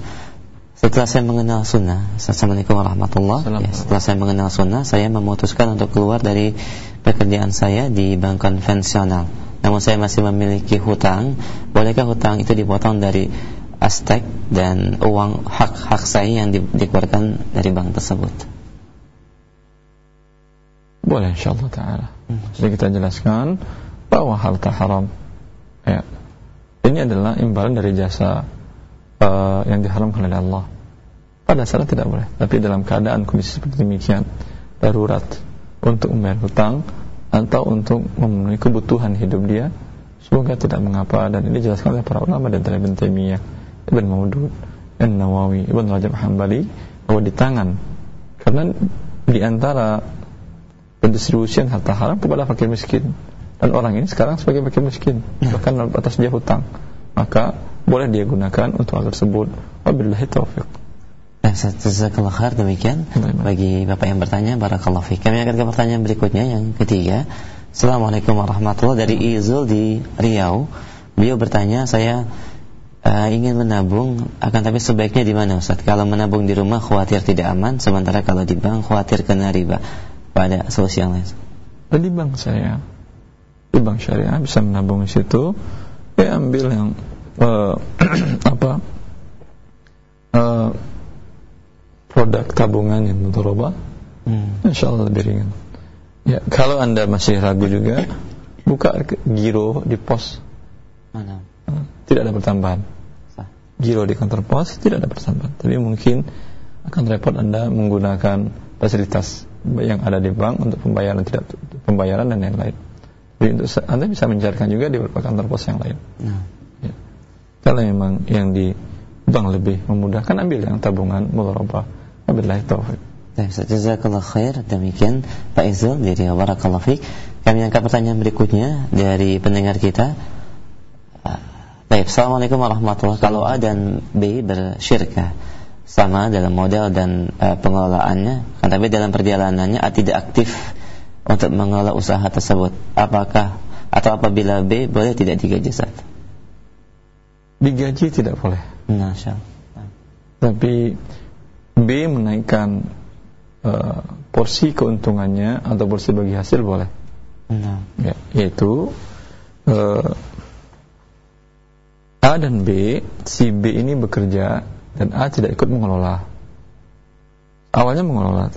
Setelah saya mengenal sunnah Assalamualaikum warahmatullahi ya, Setelah saya mengenal sunnah Saya memutuskan untuk keluar dari pekerjaan saya di bank konvensional. Namun saya masih memiliki hutang. Bolehkah hutang itu dipotong dari astek dan uang hak-hak saya yang di, dikeluarkan dari bank tersebut. Boleh insyaAllah ta'ala. Jadi kita jelaskan Bahwa harta haram. Ya, Ini adalah imbalan dari jasa uh, Yang diharamkan oleh Allah. Pada saat tidak boleh. Tapi dalam keadaan kondisi seperti demikian Darurat Untuk membayar hutang Atau untuk memenuhi kebutuhan hidup dia Semoga tidak mengapa. Dan ini dijelaskan oleh para ulama Dan dari Ibn Taimiyah Ibn Maudud Ibn Nawawi Ibn Rajab Hanbali Bahwa di tangan Karena di antara pendistribusian harta haram kepada fakir miskin dan orang ini sekarang sebagai fakir miskin ya. bahkan atas dia hutang maka boleh dia gunakan untuk hal tersebut wabillahi taufiq Nah, jazakallah khair demikian bagi Bapak yang bertanya barakallahu fiik. Kami akan ke pertanyaan berikutnya yang ketiga. Assalamualaikum warahmatullahi dari Izul di Riau. Beliau bertanya, saya uh, ingin menabung akan tapi sebaiknya di mana Ustaz? Kalau menabung di rumah khawatir tidak aman, sementara kalau di bank khawatir kena riba pada solusi yang lain? Di bank saya, di bank syariah bisa menabung di situ, ya ambil yang uh, apa uh, produk tabungan yang mudharabah, hmm. insya Allah lebih ringan. Ya, kalau anda masih ragu juga, buka giro di pos. Mana? Tidak ada pertambahan. Giro di kantor pos tidak ada pertambahan. Tapi mungkin akan repot anda menggunakan fasilitas yang ada di bank untuk pembayaran tidak pembayaran dan lain-lain. Jadi untuk Anda bisa mencarikan juga di beberapa kantor pos yang lain. Nah. Ya. Kalau memang yang di bank lebih memudahkan ambil yang tabungan mudharabah. Wabillahi taufik. Baik, jazakallah khair. Demikian Pak Izul dari Barakallahu Fik. Kami angkat pertanyaan berikutnya dari pendengar kita. Baik, Assalamualaikum warahmatullahi wabarakatuh. Kalau A dan B bersyirkah sama dalam model dan uh, pengelolaannya, kan tapi dalam perjalanannya A tidak aktif untuk mengelola usaha tersebut. Apakah atau apabila B boleh tidak digaji saat? Digaji tidak boleh. Masya Tapi B menaikkan uh, porsi keuntungannya atau porsi bagi hasil boleh. Nah. Ya, yaitu uh, A dan B, si B ini bekerja dan A tidak ikut mengelola. Awalnya mengelola.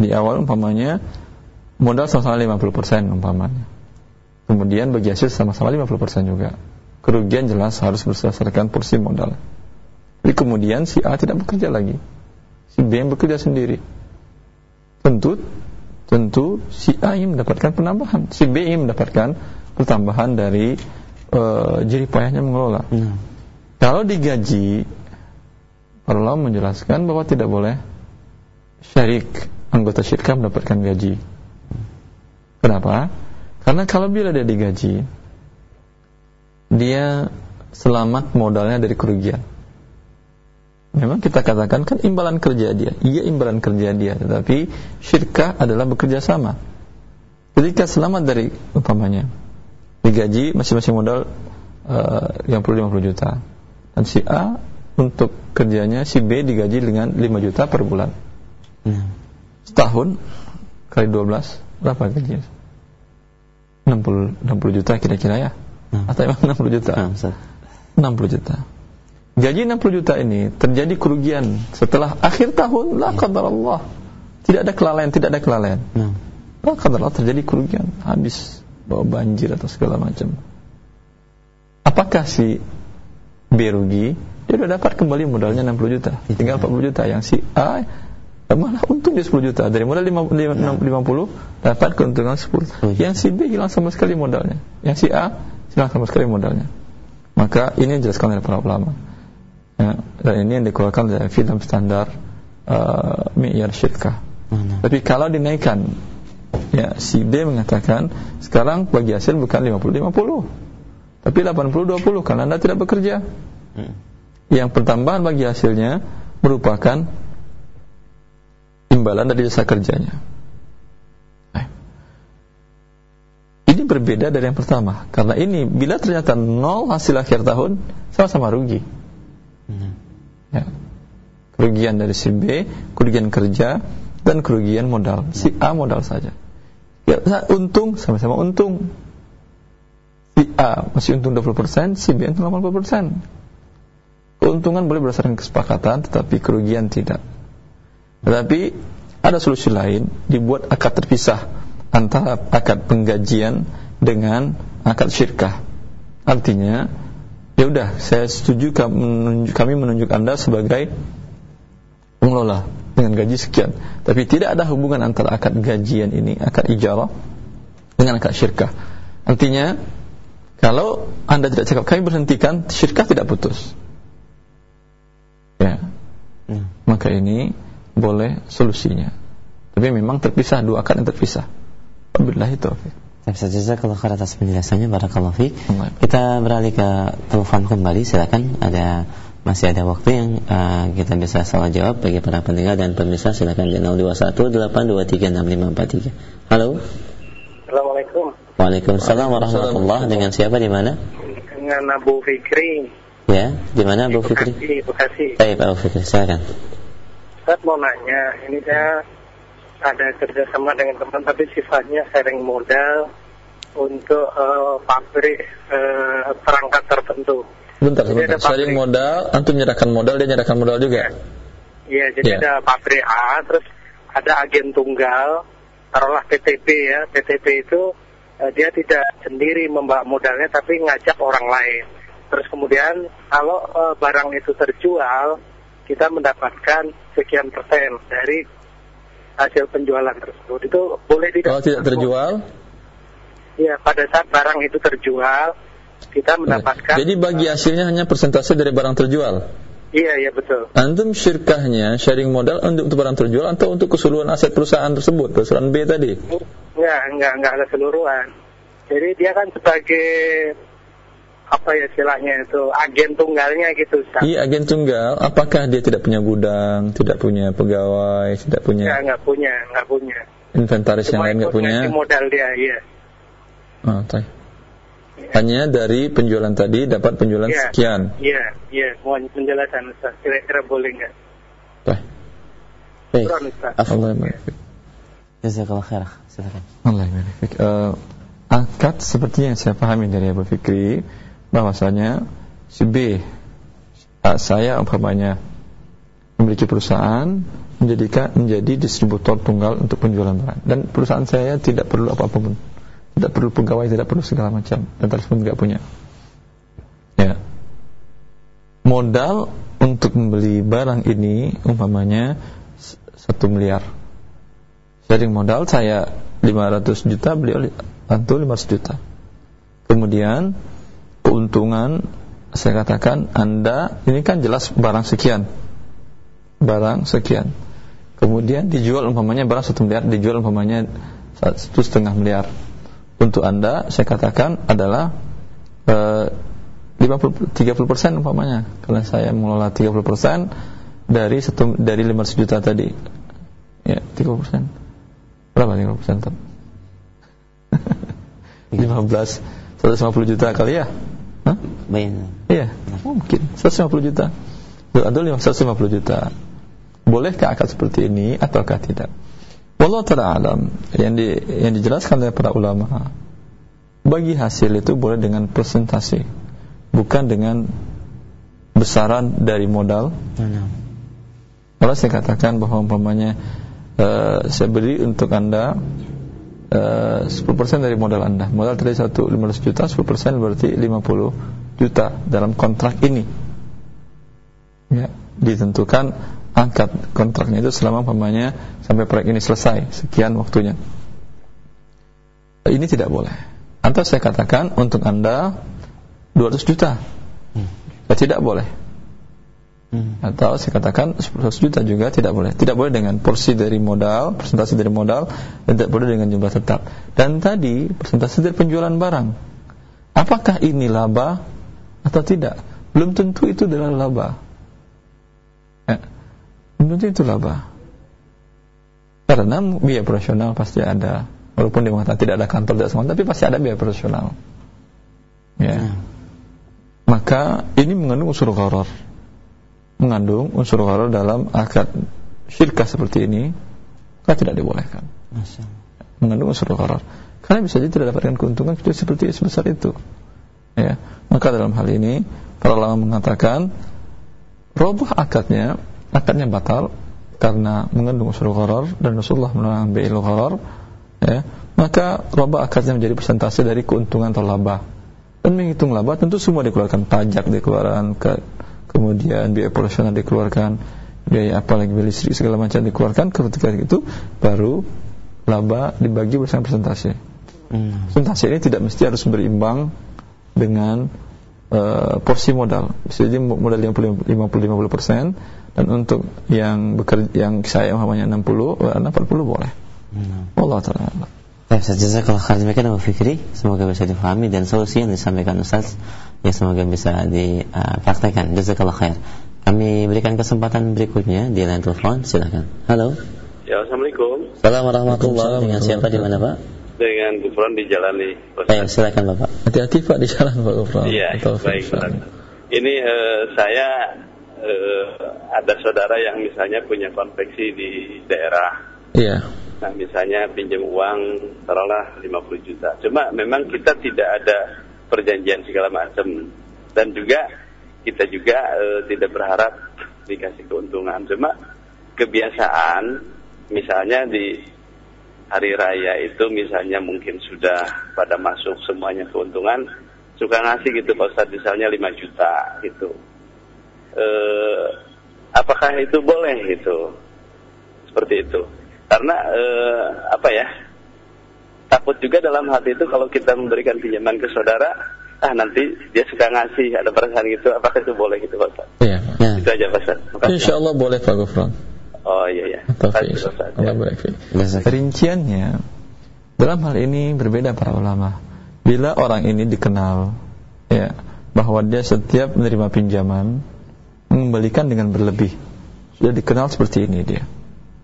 Di awal umpamanya modal sama-sama 50% umpamanya. Kemudian bagi hasil sama-sama 50% juga. Kerugian jelas harus berdasarkan porsi modal. Jadi kemudian si A tidak bekerja lagi. Si B yang bekerja sendiri. Tentu tentu si A ingin mendapatkan penambahan, si B ingin mendapatkan pertambahan dari jerih payahnya mengelola. Hmm. Kalau digaji ulama menjelaskan bahwa tidak boleh syarik anggota syirkah mendapatkan gaji. Kenapa? Karena kalau bila dia digaji, dia selamat modalnya dari kerugian. Memang kita katakan kan imbalan kerja dia, iya imbalan kerja dia, tetapi syirkah adalah bekerja sama. Ketika selamat dari umpamanya digaji masing-masing modal uh, yang perlu 50 juta, dan si A untuk kerjanya si B digaji dengan 5 juta per bulan. Hmm. Setahun kali 12 berapa gajinya? 60 60 juta kira-kira ya? Hmm. Atau emang 60 juta? Hmm, 60 juta. Gaji 60 juta ini terjadi kerugian setelah akhir tahun la ya. Allah. Tidak ada kelalaian, tidak ada kelalaian. Hmm. La Allah terjadi kerugian, habis bawa banjir atau segala macam. Apakah si B rugi? Dia sudah dapat kembali modalnya 60 juta. Ya. Tinggal 40 juta yang si A malah untung dia 10 juta dari modal 50, 50 dapat keuntungan 10. Yang si B hilang sama sekali modalnya. Yang si A hilang sama sekali modalnya. Maka ini yang dijelaskan oleh para ulama. Ya, dan ini yang dikeluarkan dari film standar uh, mi'yar syirkah. Tapi kalau dinaikkan ya si B mengatakan sekarang bagi hasil bukan 50 50 tapi 80 20 karena Anda tidak bekerja. Hmm. Yang pertambahan bagi hasilnya merupakan imbalan dari jasa kerjanya. Ini berbeda dari yang pertama karena ini bila ternyata nol hasil akhir tahun sama-sama rugi. Hmm. Ya. Kerugian dari si B, kerugian kerja dan kerugian modal. Si A modal saja. Ya, untung sama-sama untung. Si A masih untung 20%, si B untung 80%. Keuntungan boleh berdasarkan kesepakatan, tetapi kerugian tidak. Tetapi ada solusi lain, dibuat akad terpisah antara akad penggajian dengan akad syirkah. Artinya, ya udah, saya setuju kami menunjuk Anda sebagai pengelola dengan gaji sekian. Tapi tidak ada hubungan antara akad gajian ini, akad ijarah dengan akad syirkah. Artinya, kalau Anda tidak cakap kami berhentikan, syirkah tidak putus. Ya. Hmm. Maka ini boleh solusinya. Tapi memang terpisah dua akad yang terpisah. Wabillahi taufiq. kalau khairan atas penjelasannya Barakallahu fiik. Kita beralih ke telepon kembali silakan ada masih ada waktu yang uh, kita bisa salah jawab bagi para pendengar dan pemirsa silakan di 0218236543. Halo. Assalamualaikum. Waalaikumsalam warahmatullahi Dengan siapa di mana? Dengan Abu Fikri. Ya, di mana Abu Fikri? Bekasi, Bekasi. Baik, Abu Fikri, silakan. Saya mau nanya, ini saya ada kerjasama dengan teman tapi sifatnya sharing modal untuk uh, pabrik uh, perangkat tertentu. Bentar, sebentar. Sharing modal, antum menyerahkan modal, dia menyerahkan modal juga? Iya, jadi ya. ada pabrik A, terus ada agen tunggal, taruhlah PTP ya. PTP itu uh, dia tidak sendiri membawa modalnya, tapi ngajak orang lain. Terus kemudian kalau uh, barang itu terjual, kita mendapatkan sekian persen dari hasil penjualan tersebut. Itu boleh tidak? Kalau tidak terjual? Ya, pada saat barang itu terjual, kita mendapatkan. Jadi bagi hasilnya hanya persentase dari barang terjual? Iya, iya betul. Antum syirkahnya sharing modal untuk, untuk barang terjual atau untuk keseluruhan aset perusahaan tersebut, perusahaan B tadi? Enggak, enggak, enggak keseluruhan. Jadi dia kan sebagai apa ya istilahnya itu agen tunggalnya gitu Ustaz. Iya agen tunggal. Apakah dia tidak punya gudang, tidak punya pegawai, tidak punya? Ya nggak punya, nggak punya. Inventaris Cuma yang lain nggak punya. modal dia, iya. Oh, tay. Ya. Hanya dari penjualan tadi dapat penjualan ya, sekian. Iya, iya. Mohon penjelasan Ustaz. Kira-kira boleh nggak? Tay. Baik. Allah Jazakallah khair. Silakan. Allah uh, akad seperti yang saya pahami dari Abu Fikri bahwasanya si B saya umpamanya memiliki perusahaan menjadikan menjadi distributor tunggal untuk penjualan barang dan perusahaan saya tidak perlu apa-apa pun tidak perlu pegawai tidak perlu segala macam. Dan telepon tidak punya. Ya. Modal untuk membeli barang ini umpamanya satu miliar. Sharing modal saya 500 juta beliau antu 500 juta. Kemudian keuntungan saya katakan Anda ini kan jelas barang sekian. Barang sekian. Kemudian dijual umpamanya barang satu miliar dijual umpamanya satu setengah miliar untuk anda saya katakan adalah eh, 50 30 persen umpamanya karena saya mengelola 30 persen dari satu dari 500 juta tadi ya 30 persen berapa 30 persen 15 150 juta kali ya Hah? Iya, mungkin 150 juta. Adul 150 juta. Bolehkah akad seperti ini ataukah tidak? Wallah ta'ala alam. Yang, di, yang dijelaskan oleh para ulama bagi hasil itu boleh dengan presentasi bukan dengan besaran dari modal. Kalau saya katakan bahwa umpamanya uh, saya beri untuk anda uh, 10% dari modal anda. Modal tadi 1 500 juta 10% berarti 50 juta dalam kontrak ini. Ya, ditentukan angkat kontraknya itu selama umpamanya sampai proyek ini selesai sekian waktunya. Ini tidak boleh. Atau saya katakan untuk anda 200 juta. Hmm. tidak boleh. Hmm. atau saya katakan 100 juta juga tidak boleh. Tidak boleh dengan porsi dari modal presentasi dari modal dan tidak boleh dengan jumlah tetap. Dan tadi presentasi dari penjualan barang. Apakah ini laba atau tidak? Belum tentu itu adalah laba. ya. Tentu itu laba karena biaya operasional pasti ada. Walaupun dia mengatakan tidak ada kantor tidak semua tapi pasti ada biaya operasional ya. Hmm. maka ini mengandung unsur gharar. Mengandung unsur gharar dalam akad syirkah seperti ini maka tidak dibolehkan. Masya. mengandung unsur gharar. Karena bisa jadi tidak dapatkan keuntungan seperti sebesar itu. Ya. Maka dalam hal ini para ulama mengatakan roboh akadnya akadnya batal karena mengandung unsur gharar dan Rasulullah melarang bi'il gharar ya. Maka roboh akadnya menjadi persentase dari keuntungan atau laba. Dan menghitung laba tentu semua dikeluarkan pajak dikeluarkan ke, kemudian biaya operasional dikeluarkan biaya apa lagi biaya listrik segala macam dikeluarkan ketika itu baru laba dibagi bersama persentase. Hmm. persentase ini tidak mesti harus berimbang dengan uh, porsi modal. Bisa jadi modal 50 50 persen dan untuk yang bekerja yang saya umpamanya 60 karena 40 boleh. Hmm. Allah taala. Baik, jazakallah khair demikian Abu Fikri. Semoga bisa difahami dan solusi yang disampaikan Ustaz ya semoga bisa dipraktekkan. Jazakallah khair. Kami berikan kesempatan berikutnya di line telepon. Silakan. Halo. Ya, Assalamualaikum. Assalamualaikum warahmatullahi wabarakatuh. Dengan siapa di mana, Pak? Dengan Gufron di jalan nih. Baik, silakan Bapak. Hati-hati Pak di jalan Pak Gufron. Iya, baik. Ini uh, saya uh, ada saudara yang misalnya punya konveksi di daerah. Iya. Nah, misalnya pinjam uang taruhlah 50 juta. Cuma memang kita tidak ada perjanjian segala macam dan juga kita juga uh, tidak berharap dikasih keuntungan. Cuma kebiasaan misalnya di hari raya itu misalnya mungkin sudah pada masuk semuanya keuntungan suka ngasih gitu Pak Ustadz misalnya 5 juta gitu. E, apakah itu boleh gitu? Seperti itu. Karena e, apa ya takut juga dalam hati itu kalau kita memberikan pinjaman ke saudara ah nanti dia suka ngasih ada perasaan gitu apakah itu boleh gitu Pak Ustadz? Iya, ya. itu aja Pak Ustadz. Insya Allah boleh Pak Gufron Oh iya iya. Allah Rinciannya dalam hal ini berbeda para ulama. Bila orang ini dikenal ya bahwa dia setiap menerima pinjaman mengembalikan dengan berlebih. Sudah dikenal seperti ini dia.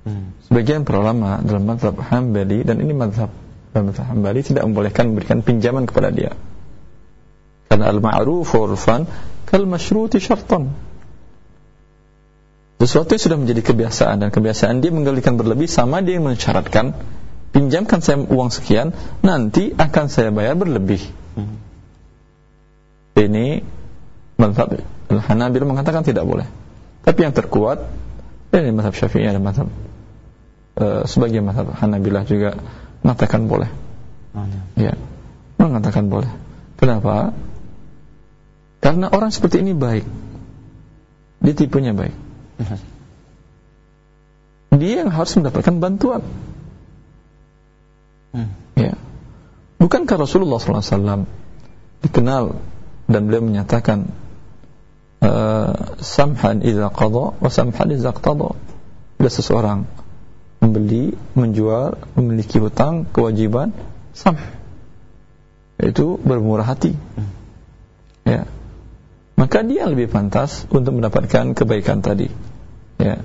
Hmm. Sebagian para ulama dalam mazhab Hambali dan ini mazhab dalam mazhab Hambali tidak membolehkan memberikan pinjaman kepada dia. Karena al-ma'ruf urfan kal masyruti syartan sesuatu yang sudah menjadi kebiasaan dan kebiasaan dia menggalikan berlebih sama dia yang mensyaratkan pinjamkan saya uang sekian nanti akan saya bayar berlebih. Hmm. ini mazhab Al-Hanabil mengatakan tidak boleh. Tapi yang terkuat ini mazhab Syafi'i dan mazhab uh, sebagian mazhab Hanabilah juga mengatakan boleh. Oh, ya. ya mengatakan boleh. Kenapa? Karena orang seperti ini baik. Dia tipenya baik dia yang harus mendapatkan bantuan. Hmm. Ya. Bukankah Rasulullah SAW dikenal dan beliau menyatakan uh, samhan idza qada wa samhan idza qtada. Bila seseorang membeli, menjual, memiliki hutang, kewajiban sama. Yaitu bermurah hati. Ya. Maka dia lebih pantas untuk mendapatkan kebaikan tadi. Ya.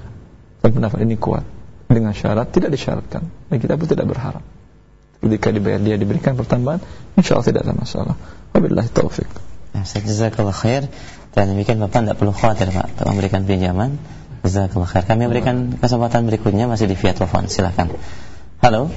Pendapat ini kuat dengan syarat tidak disyaratkan dan kita pun tidak berharap. Ketika dibayar dia diberikan pertambahan, insya Allah tidak ada masalah. Wabillahi taufik. Ya, jazakallah khair. Dan demikian Bapak tidak perlu khawatir Pak untuk memberikan pinjaman. Jazakallah khair. Kami berikan kesempatan berikutnya masih di via telepon. Silahkan. Halo.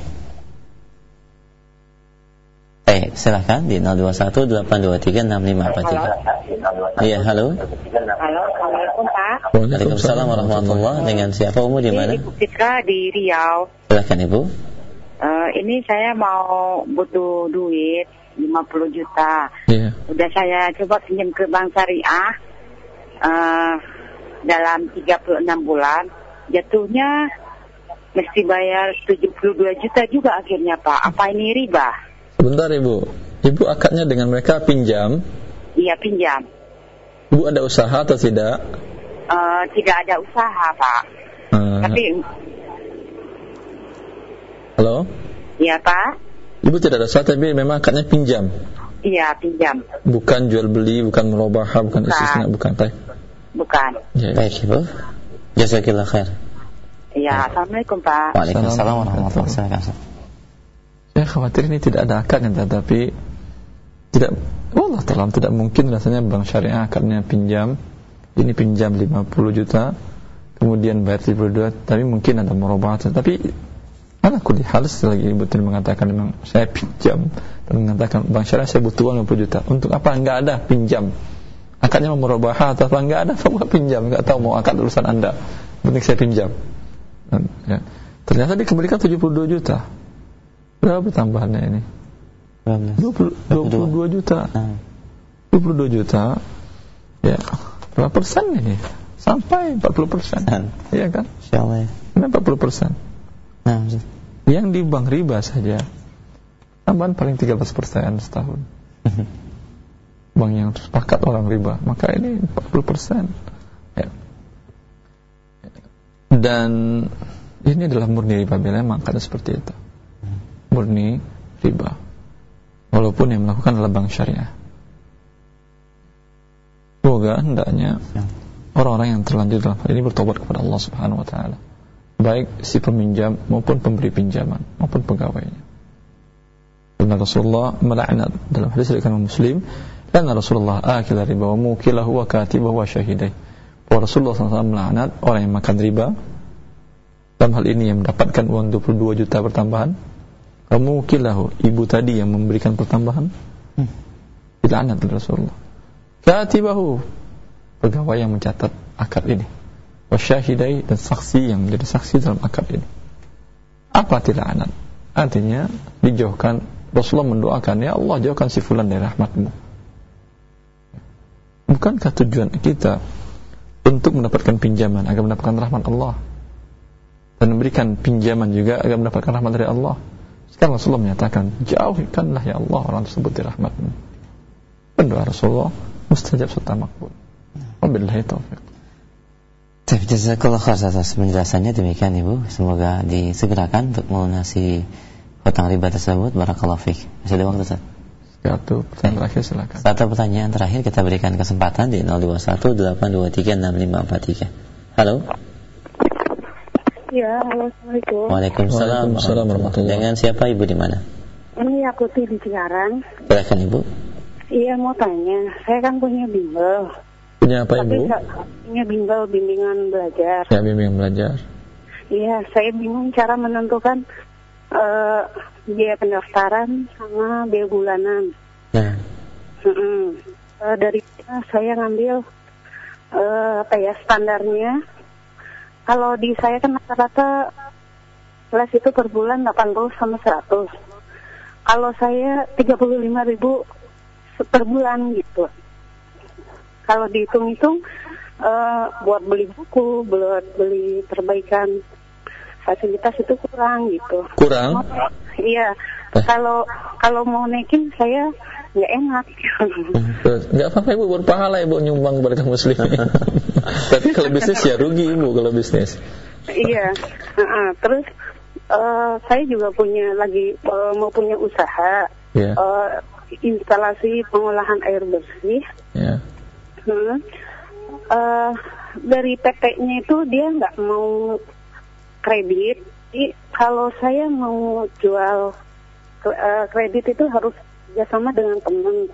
Baik, silahkan di 0218236543. Iya, halo. Halo, Assalamualaikum Pak. Waalaikumsalam warahmatullahi Dengan siapa Umu di mana? Ibu Fitra di Riau. Silahkan Ibu. Uh, ini saya mau butuh duit 50 juta. Iya. Udah saya coba pinjam ke Bank Syariah uh, dalam 36 bulan. Jatuhnya mesti bayar 72 juta juga akhirnya Pak. Apa ini riba? Sebentar Ibu. Ibu akadnya dengan mereka pinjam. Iya pinjam. Ibu ada usaha atau tidak? Uh, tidak ada usaha Pak. Uh, Tapi halo? Iya Pak. Ibu tidak ada usaha tapi memang akadnya pinjam. Iya pinjam. Bukan jual beli, bukan merubah, bukan Bukan. istisna, bukan. Baik. Bukan. Ya, ya. Baik Ibu. Jazakillah khair. Iya. Assalamualaikum Pak. Waalaikumsalam warahmatullahi wabarakatuh. Saya khawatir ini tidak ada akadnya tetapi tidak Allah taala tidak mungkin rasanya bank syariah akadnya pinjam. Ini pinjam 50 juta kemudian bayar 32 tapi mungkin ada murabahat tapi ala kulli hal selagi betul mengatakan memang saya pinjam dan mengatakan bank syariah saya butuh uang 50 juta untuk apa? Enggak ada pinjam. Akadnya mau atau apa? Enggak ada apa pinjam. Enggak tahu mau akad urusan anda. Penting saya pinjam. Dan, ya. ternyata dikembalikan 72 juta berapa tambahannya ini? 20, 22 juta. Nah, 22 juta. Ya berapa persen ini? Sampai 40 persen. Iya kan? Insyaallah ya. ini 40 persen. Nah, yang di bank riba saja tambahan paling 13 persen setahun. Bank yang sepakat orang riba maka ini 40 persen. Ya. dan ini adalah murni riba bila makanya seperti itu murni riba walaupun yang melakukan adalah bank syariah. Semoga hendaknya Ya. orang-orang yang terlanjur dalam hal ini bertobat kepada Allah Subhanahu wa taala. Baik si peminjam maupun pemberi pinjaman maupun pegawainya. Karena Rasulullah melaknat dalam hadis dari Imam Muslim dan Rasulullah akil riba wa mukilahu wa katibahu wa syahidai. Bahwa Rasulullah SAW melaknat orang yang makan riba. Dalam hal ini yang mendapatkan uang 22 juta pertambahan wa mukilahu ibu tadi yang memberikan pertambahan. Hmm. dilaknat oleh Rasulullah. Katibahu pegawai yang mencatat akad ini. Wasyahidai dan saksi yang menjadi saksi dalam akad ini. Apa tila'anat artinya dijauhkan. Rasulullah mendoakan ya Allah jauhkan si fulan dari rahmatmu. Bukankah tujuan kita untuk mendapatkan pinjaman agar mendapatkan rahmat Allah? Dan memberikan pinjaman juga agar mendapatkan rahmat dari Allah sekarang Rasulullah menyatakan jauhkanlah ya Allah orang tersebut dari rahmatmu pendoa Rasulullah mustajab serta makbul wabillahi taufiq jazakallah khair atas penjelasannya demikian Ibu. Semoga disegerakan untuk melunasi hutang riba tersebut. Barakallahu fiik. Masih ada waktu Ustaz? satu pertanyaan terakhir silakan Satu pertanyaan terakhir kita berikan kesempatan di 0218236543. Halo. Ya, halo, Assalamualaikum. Waalaikumsalam. Waalaikumsalam warahmatullahi Dengan siapa Ibu di mana? Ini aku di Cikarang. Silakan Ibu. Iya, mau tanya. Saya kan punya bimbel. punya apa Tapi ibu punya bimbel bimbingan belajar. ya bimbing belajar Iya, saya bingung cara menentukan eh, biaya pendaftaran sama biaya bulanan. Nah, Mm-mm. Eh, dari saya ngambil eh, apa ya standarnya. Kalau di saya kan rata-rata kelas itu per bulan 80 sama 100. Kalau saya 35 ribu per bulan gitu. Kalau dihitung-hitung eh, buat beli buku, buat beli perbaikan fasilitas itu kurang gitu. kurang Iya. Eh. Kalau kalau mau naikin saya nggak enak. nggak apa-apa ibu berpahala ibu nyumbang kepada kaum muslimin tapi kalau bisnis ya rugi ibu kalau bisnis iya. Heeh. Terus eh, saya juga punya lagi eh, mau punya usaha Ya. eh, instalasi pengolahan air bersih. Ya. Hmm. Eh, dari PT-nya itu dia nggak mau kredit. Jadi kalau saya mau jual kredit itu harus kerjasama dengan teman.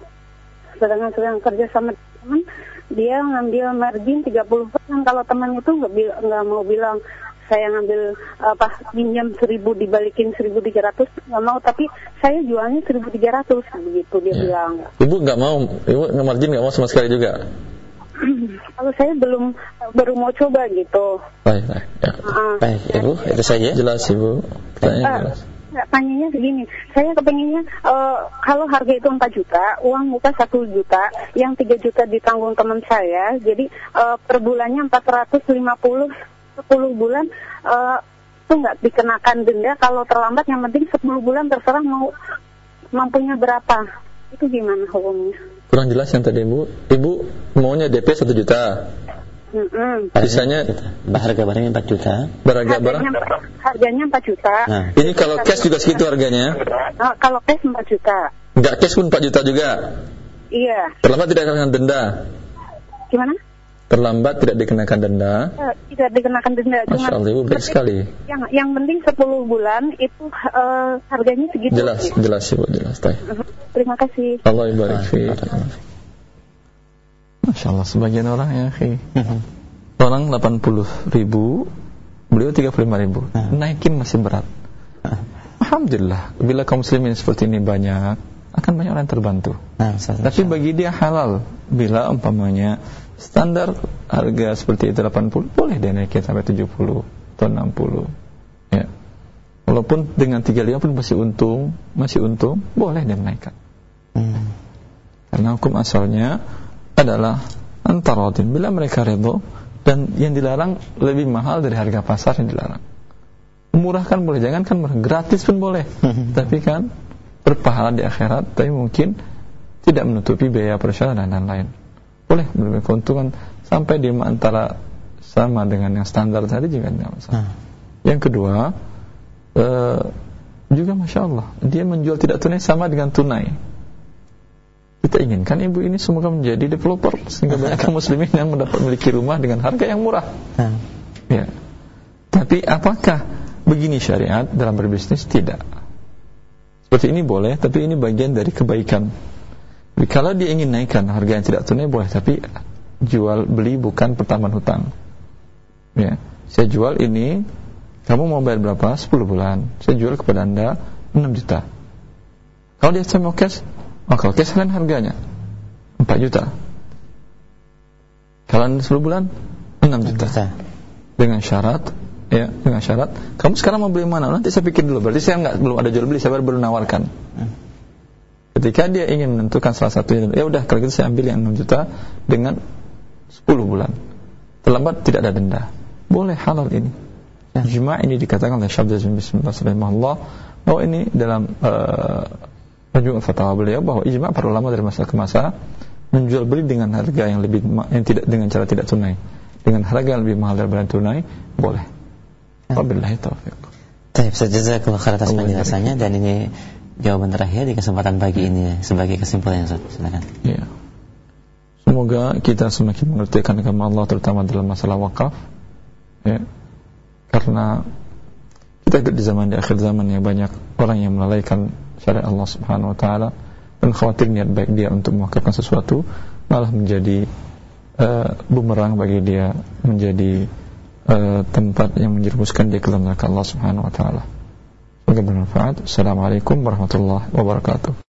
Sedangkan sedang kerjasama teman, dia ngambil margin 30%. Kalau teman itu nggak bil- nggak mau bilang saya ngambil apa pinjam 1000 dibalikin 1300 nggak mau tapi saya jualnya 1300 begitu dia Ya. bilang Ibu nggak mau, ibu nggak margin nggak mau sama sekali juga. kalau saya belum baru mau coba gitu Baik, baik. Ya. Ah. Baik, Ibu, itu saja. Jelas ibu. Pertanyaan Ah, jelas. Nggak, tanyanya begini, saya kepengennya eh, kalau harga itu 4 juta, uang muka 1 juta, yang 3 juta ditanggung teman saya, jadi eh, per bulannya 450, 10 bulan eh, itu nggak dikenakan denda, kalau terlambat yang penting 10 bulan terserah mau mampunya berapa, itu gimana hukumnya? Kurang jelas yang tadi ibu. Ibu maunya DP 1 juta. Mm-mm. Sisanya harga barangnya 4 juta. Berharga barang. Harganya, harganya 4 juta. Nah. Ini kalau cash juga segitu harganya. Eh, kalau cash 4 juta. Enggak cash pun 4 juta juga. Iya. Terlambat tidak dikenakan denda. Gimana? Terlambat tidak dikenakan denda. Eh, tidak dikenakan denda. Masya Allah, ibu baik sekali. yang yang penting 10 bulan itu eh, harganya segitu. Jelas, jelas ibu, jelas. Baik. Terima kasih. Allah ibarik fi. Masya Allah, sebagian orang ya, akhi. Orang 80 ribu, beliau 35 ribu. Naikin masih berat. Alhamdulillah, bila kaum muslimin seperti ini banyak, akan banyak orang yang terbantu. Nah. Tapi bagi dia halal bila umpamanya standar harga seperti itu 80 boleh dia naikin sampai 70 atau 60 ya. Walaupun dengan 35 pun masih untung, masih untung, boleh dia menaikkan. Hmm. Karena hukum asalnya adalah antarodin bila mereka redho dan yang dilarang lebih mahal dari harga pasar yang dilarang. Murah kan boleh, jangan kan murah, gratis pun boleh. tapi kan berpahala di akhirat, tapi mungkin tidak menutupi biaya operasional dan lain-lain. Boleh berbagai keuntungan sampai di antara sama dengan yang standar tadi juga tidak masalah. Nah. Yang kedua, eh, juga masya Allah, dia menjual tidak tunai sama dengan tunai. Kita inginkan ibu ini semoga menjadi developer sehingga banyak kaum muslimin yang mendapat memiliki rumah dengan harga yang murah. Nah. Ya. Tapi apakah begini syariat dalam berbisnis? Tidak. Seperti ini boleh, tapi ini bagian dari kebaikan. Jadi, kalau dia ingin naikkan harga yang tidak tunai boleh, tapi jual beli bukan pertambahan hutang. Ya, saya jual ini, kamu mau bayar berapa? 10 bulan. Saya jual kepada anda 6 juta. Kalau dia mau cash, cash lain harganya 4 juta. Kalau anda 10 bulan 6 juta. Juta. Dengan syarat ya dengan syarat kamu sekarang mau beli mana? Nanti saya pikir dulu berarti saya nggak belum ada jual beli saya baru, baru nawarkan. Ketika dia ingin menentukan salah satunya ya udah kalau gitu saya ambil yang 6 juta dengan 10 bulan. Terlambat tidak ada denda. Boleh halal ini. Ijma ini dikatakan oleh Syabda bin Bismillah bahwa ini dalam uh, majmu' fatwa beliau bahwa ijma para ulama dari masa ke masa menjual beli dengan harga yang lebih yang tidak dengan cara tidak tunai dengan harga yang lebih mahal daripada tunai boleh Wabillahi taufiq. Baik, jazakallah khair atas penjelasannya dan ini jawaban terakhir di kesempatan pagi ini ya, sebagai kesimpulan Ustaz. Silakan. Ya. Semoga kita semakin mengerti akan agama Allah terutama dalam masalah wakaf. Ya. Karena kita hidup di zaman di akhir zaman yang banyak orang yang melalaikan syariat Allah Subhanahu wa taala dan khawatir niat baik dia untuk mewakafkan sesuatu malah menjadi uh, bumerang bagi dia menjadi uh, tempat yang menjerumuskan dia ke neraka Allah Subhanahu wa taala. Semoga bermanfaat. Assalamualaikum warahmatullahi wabarakatuh.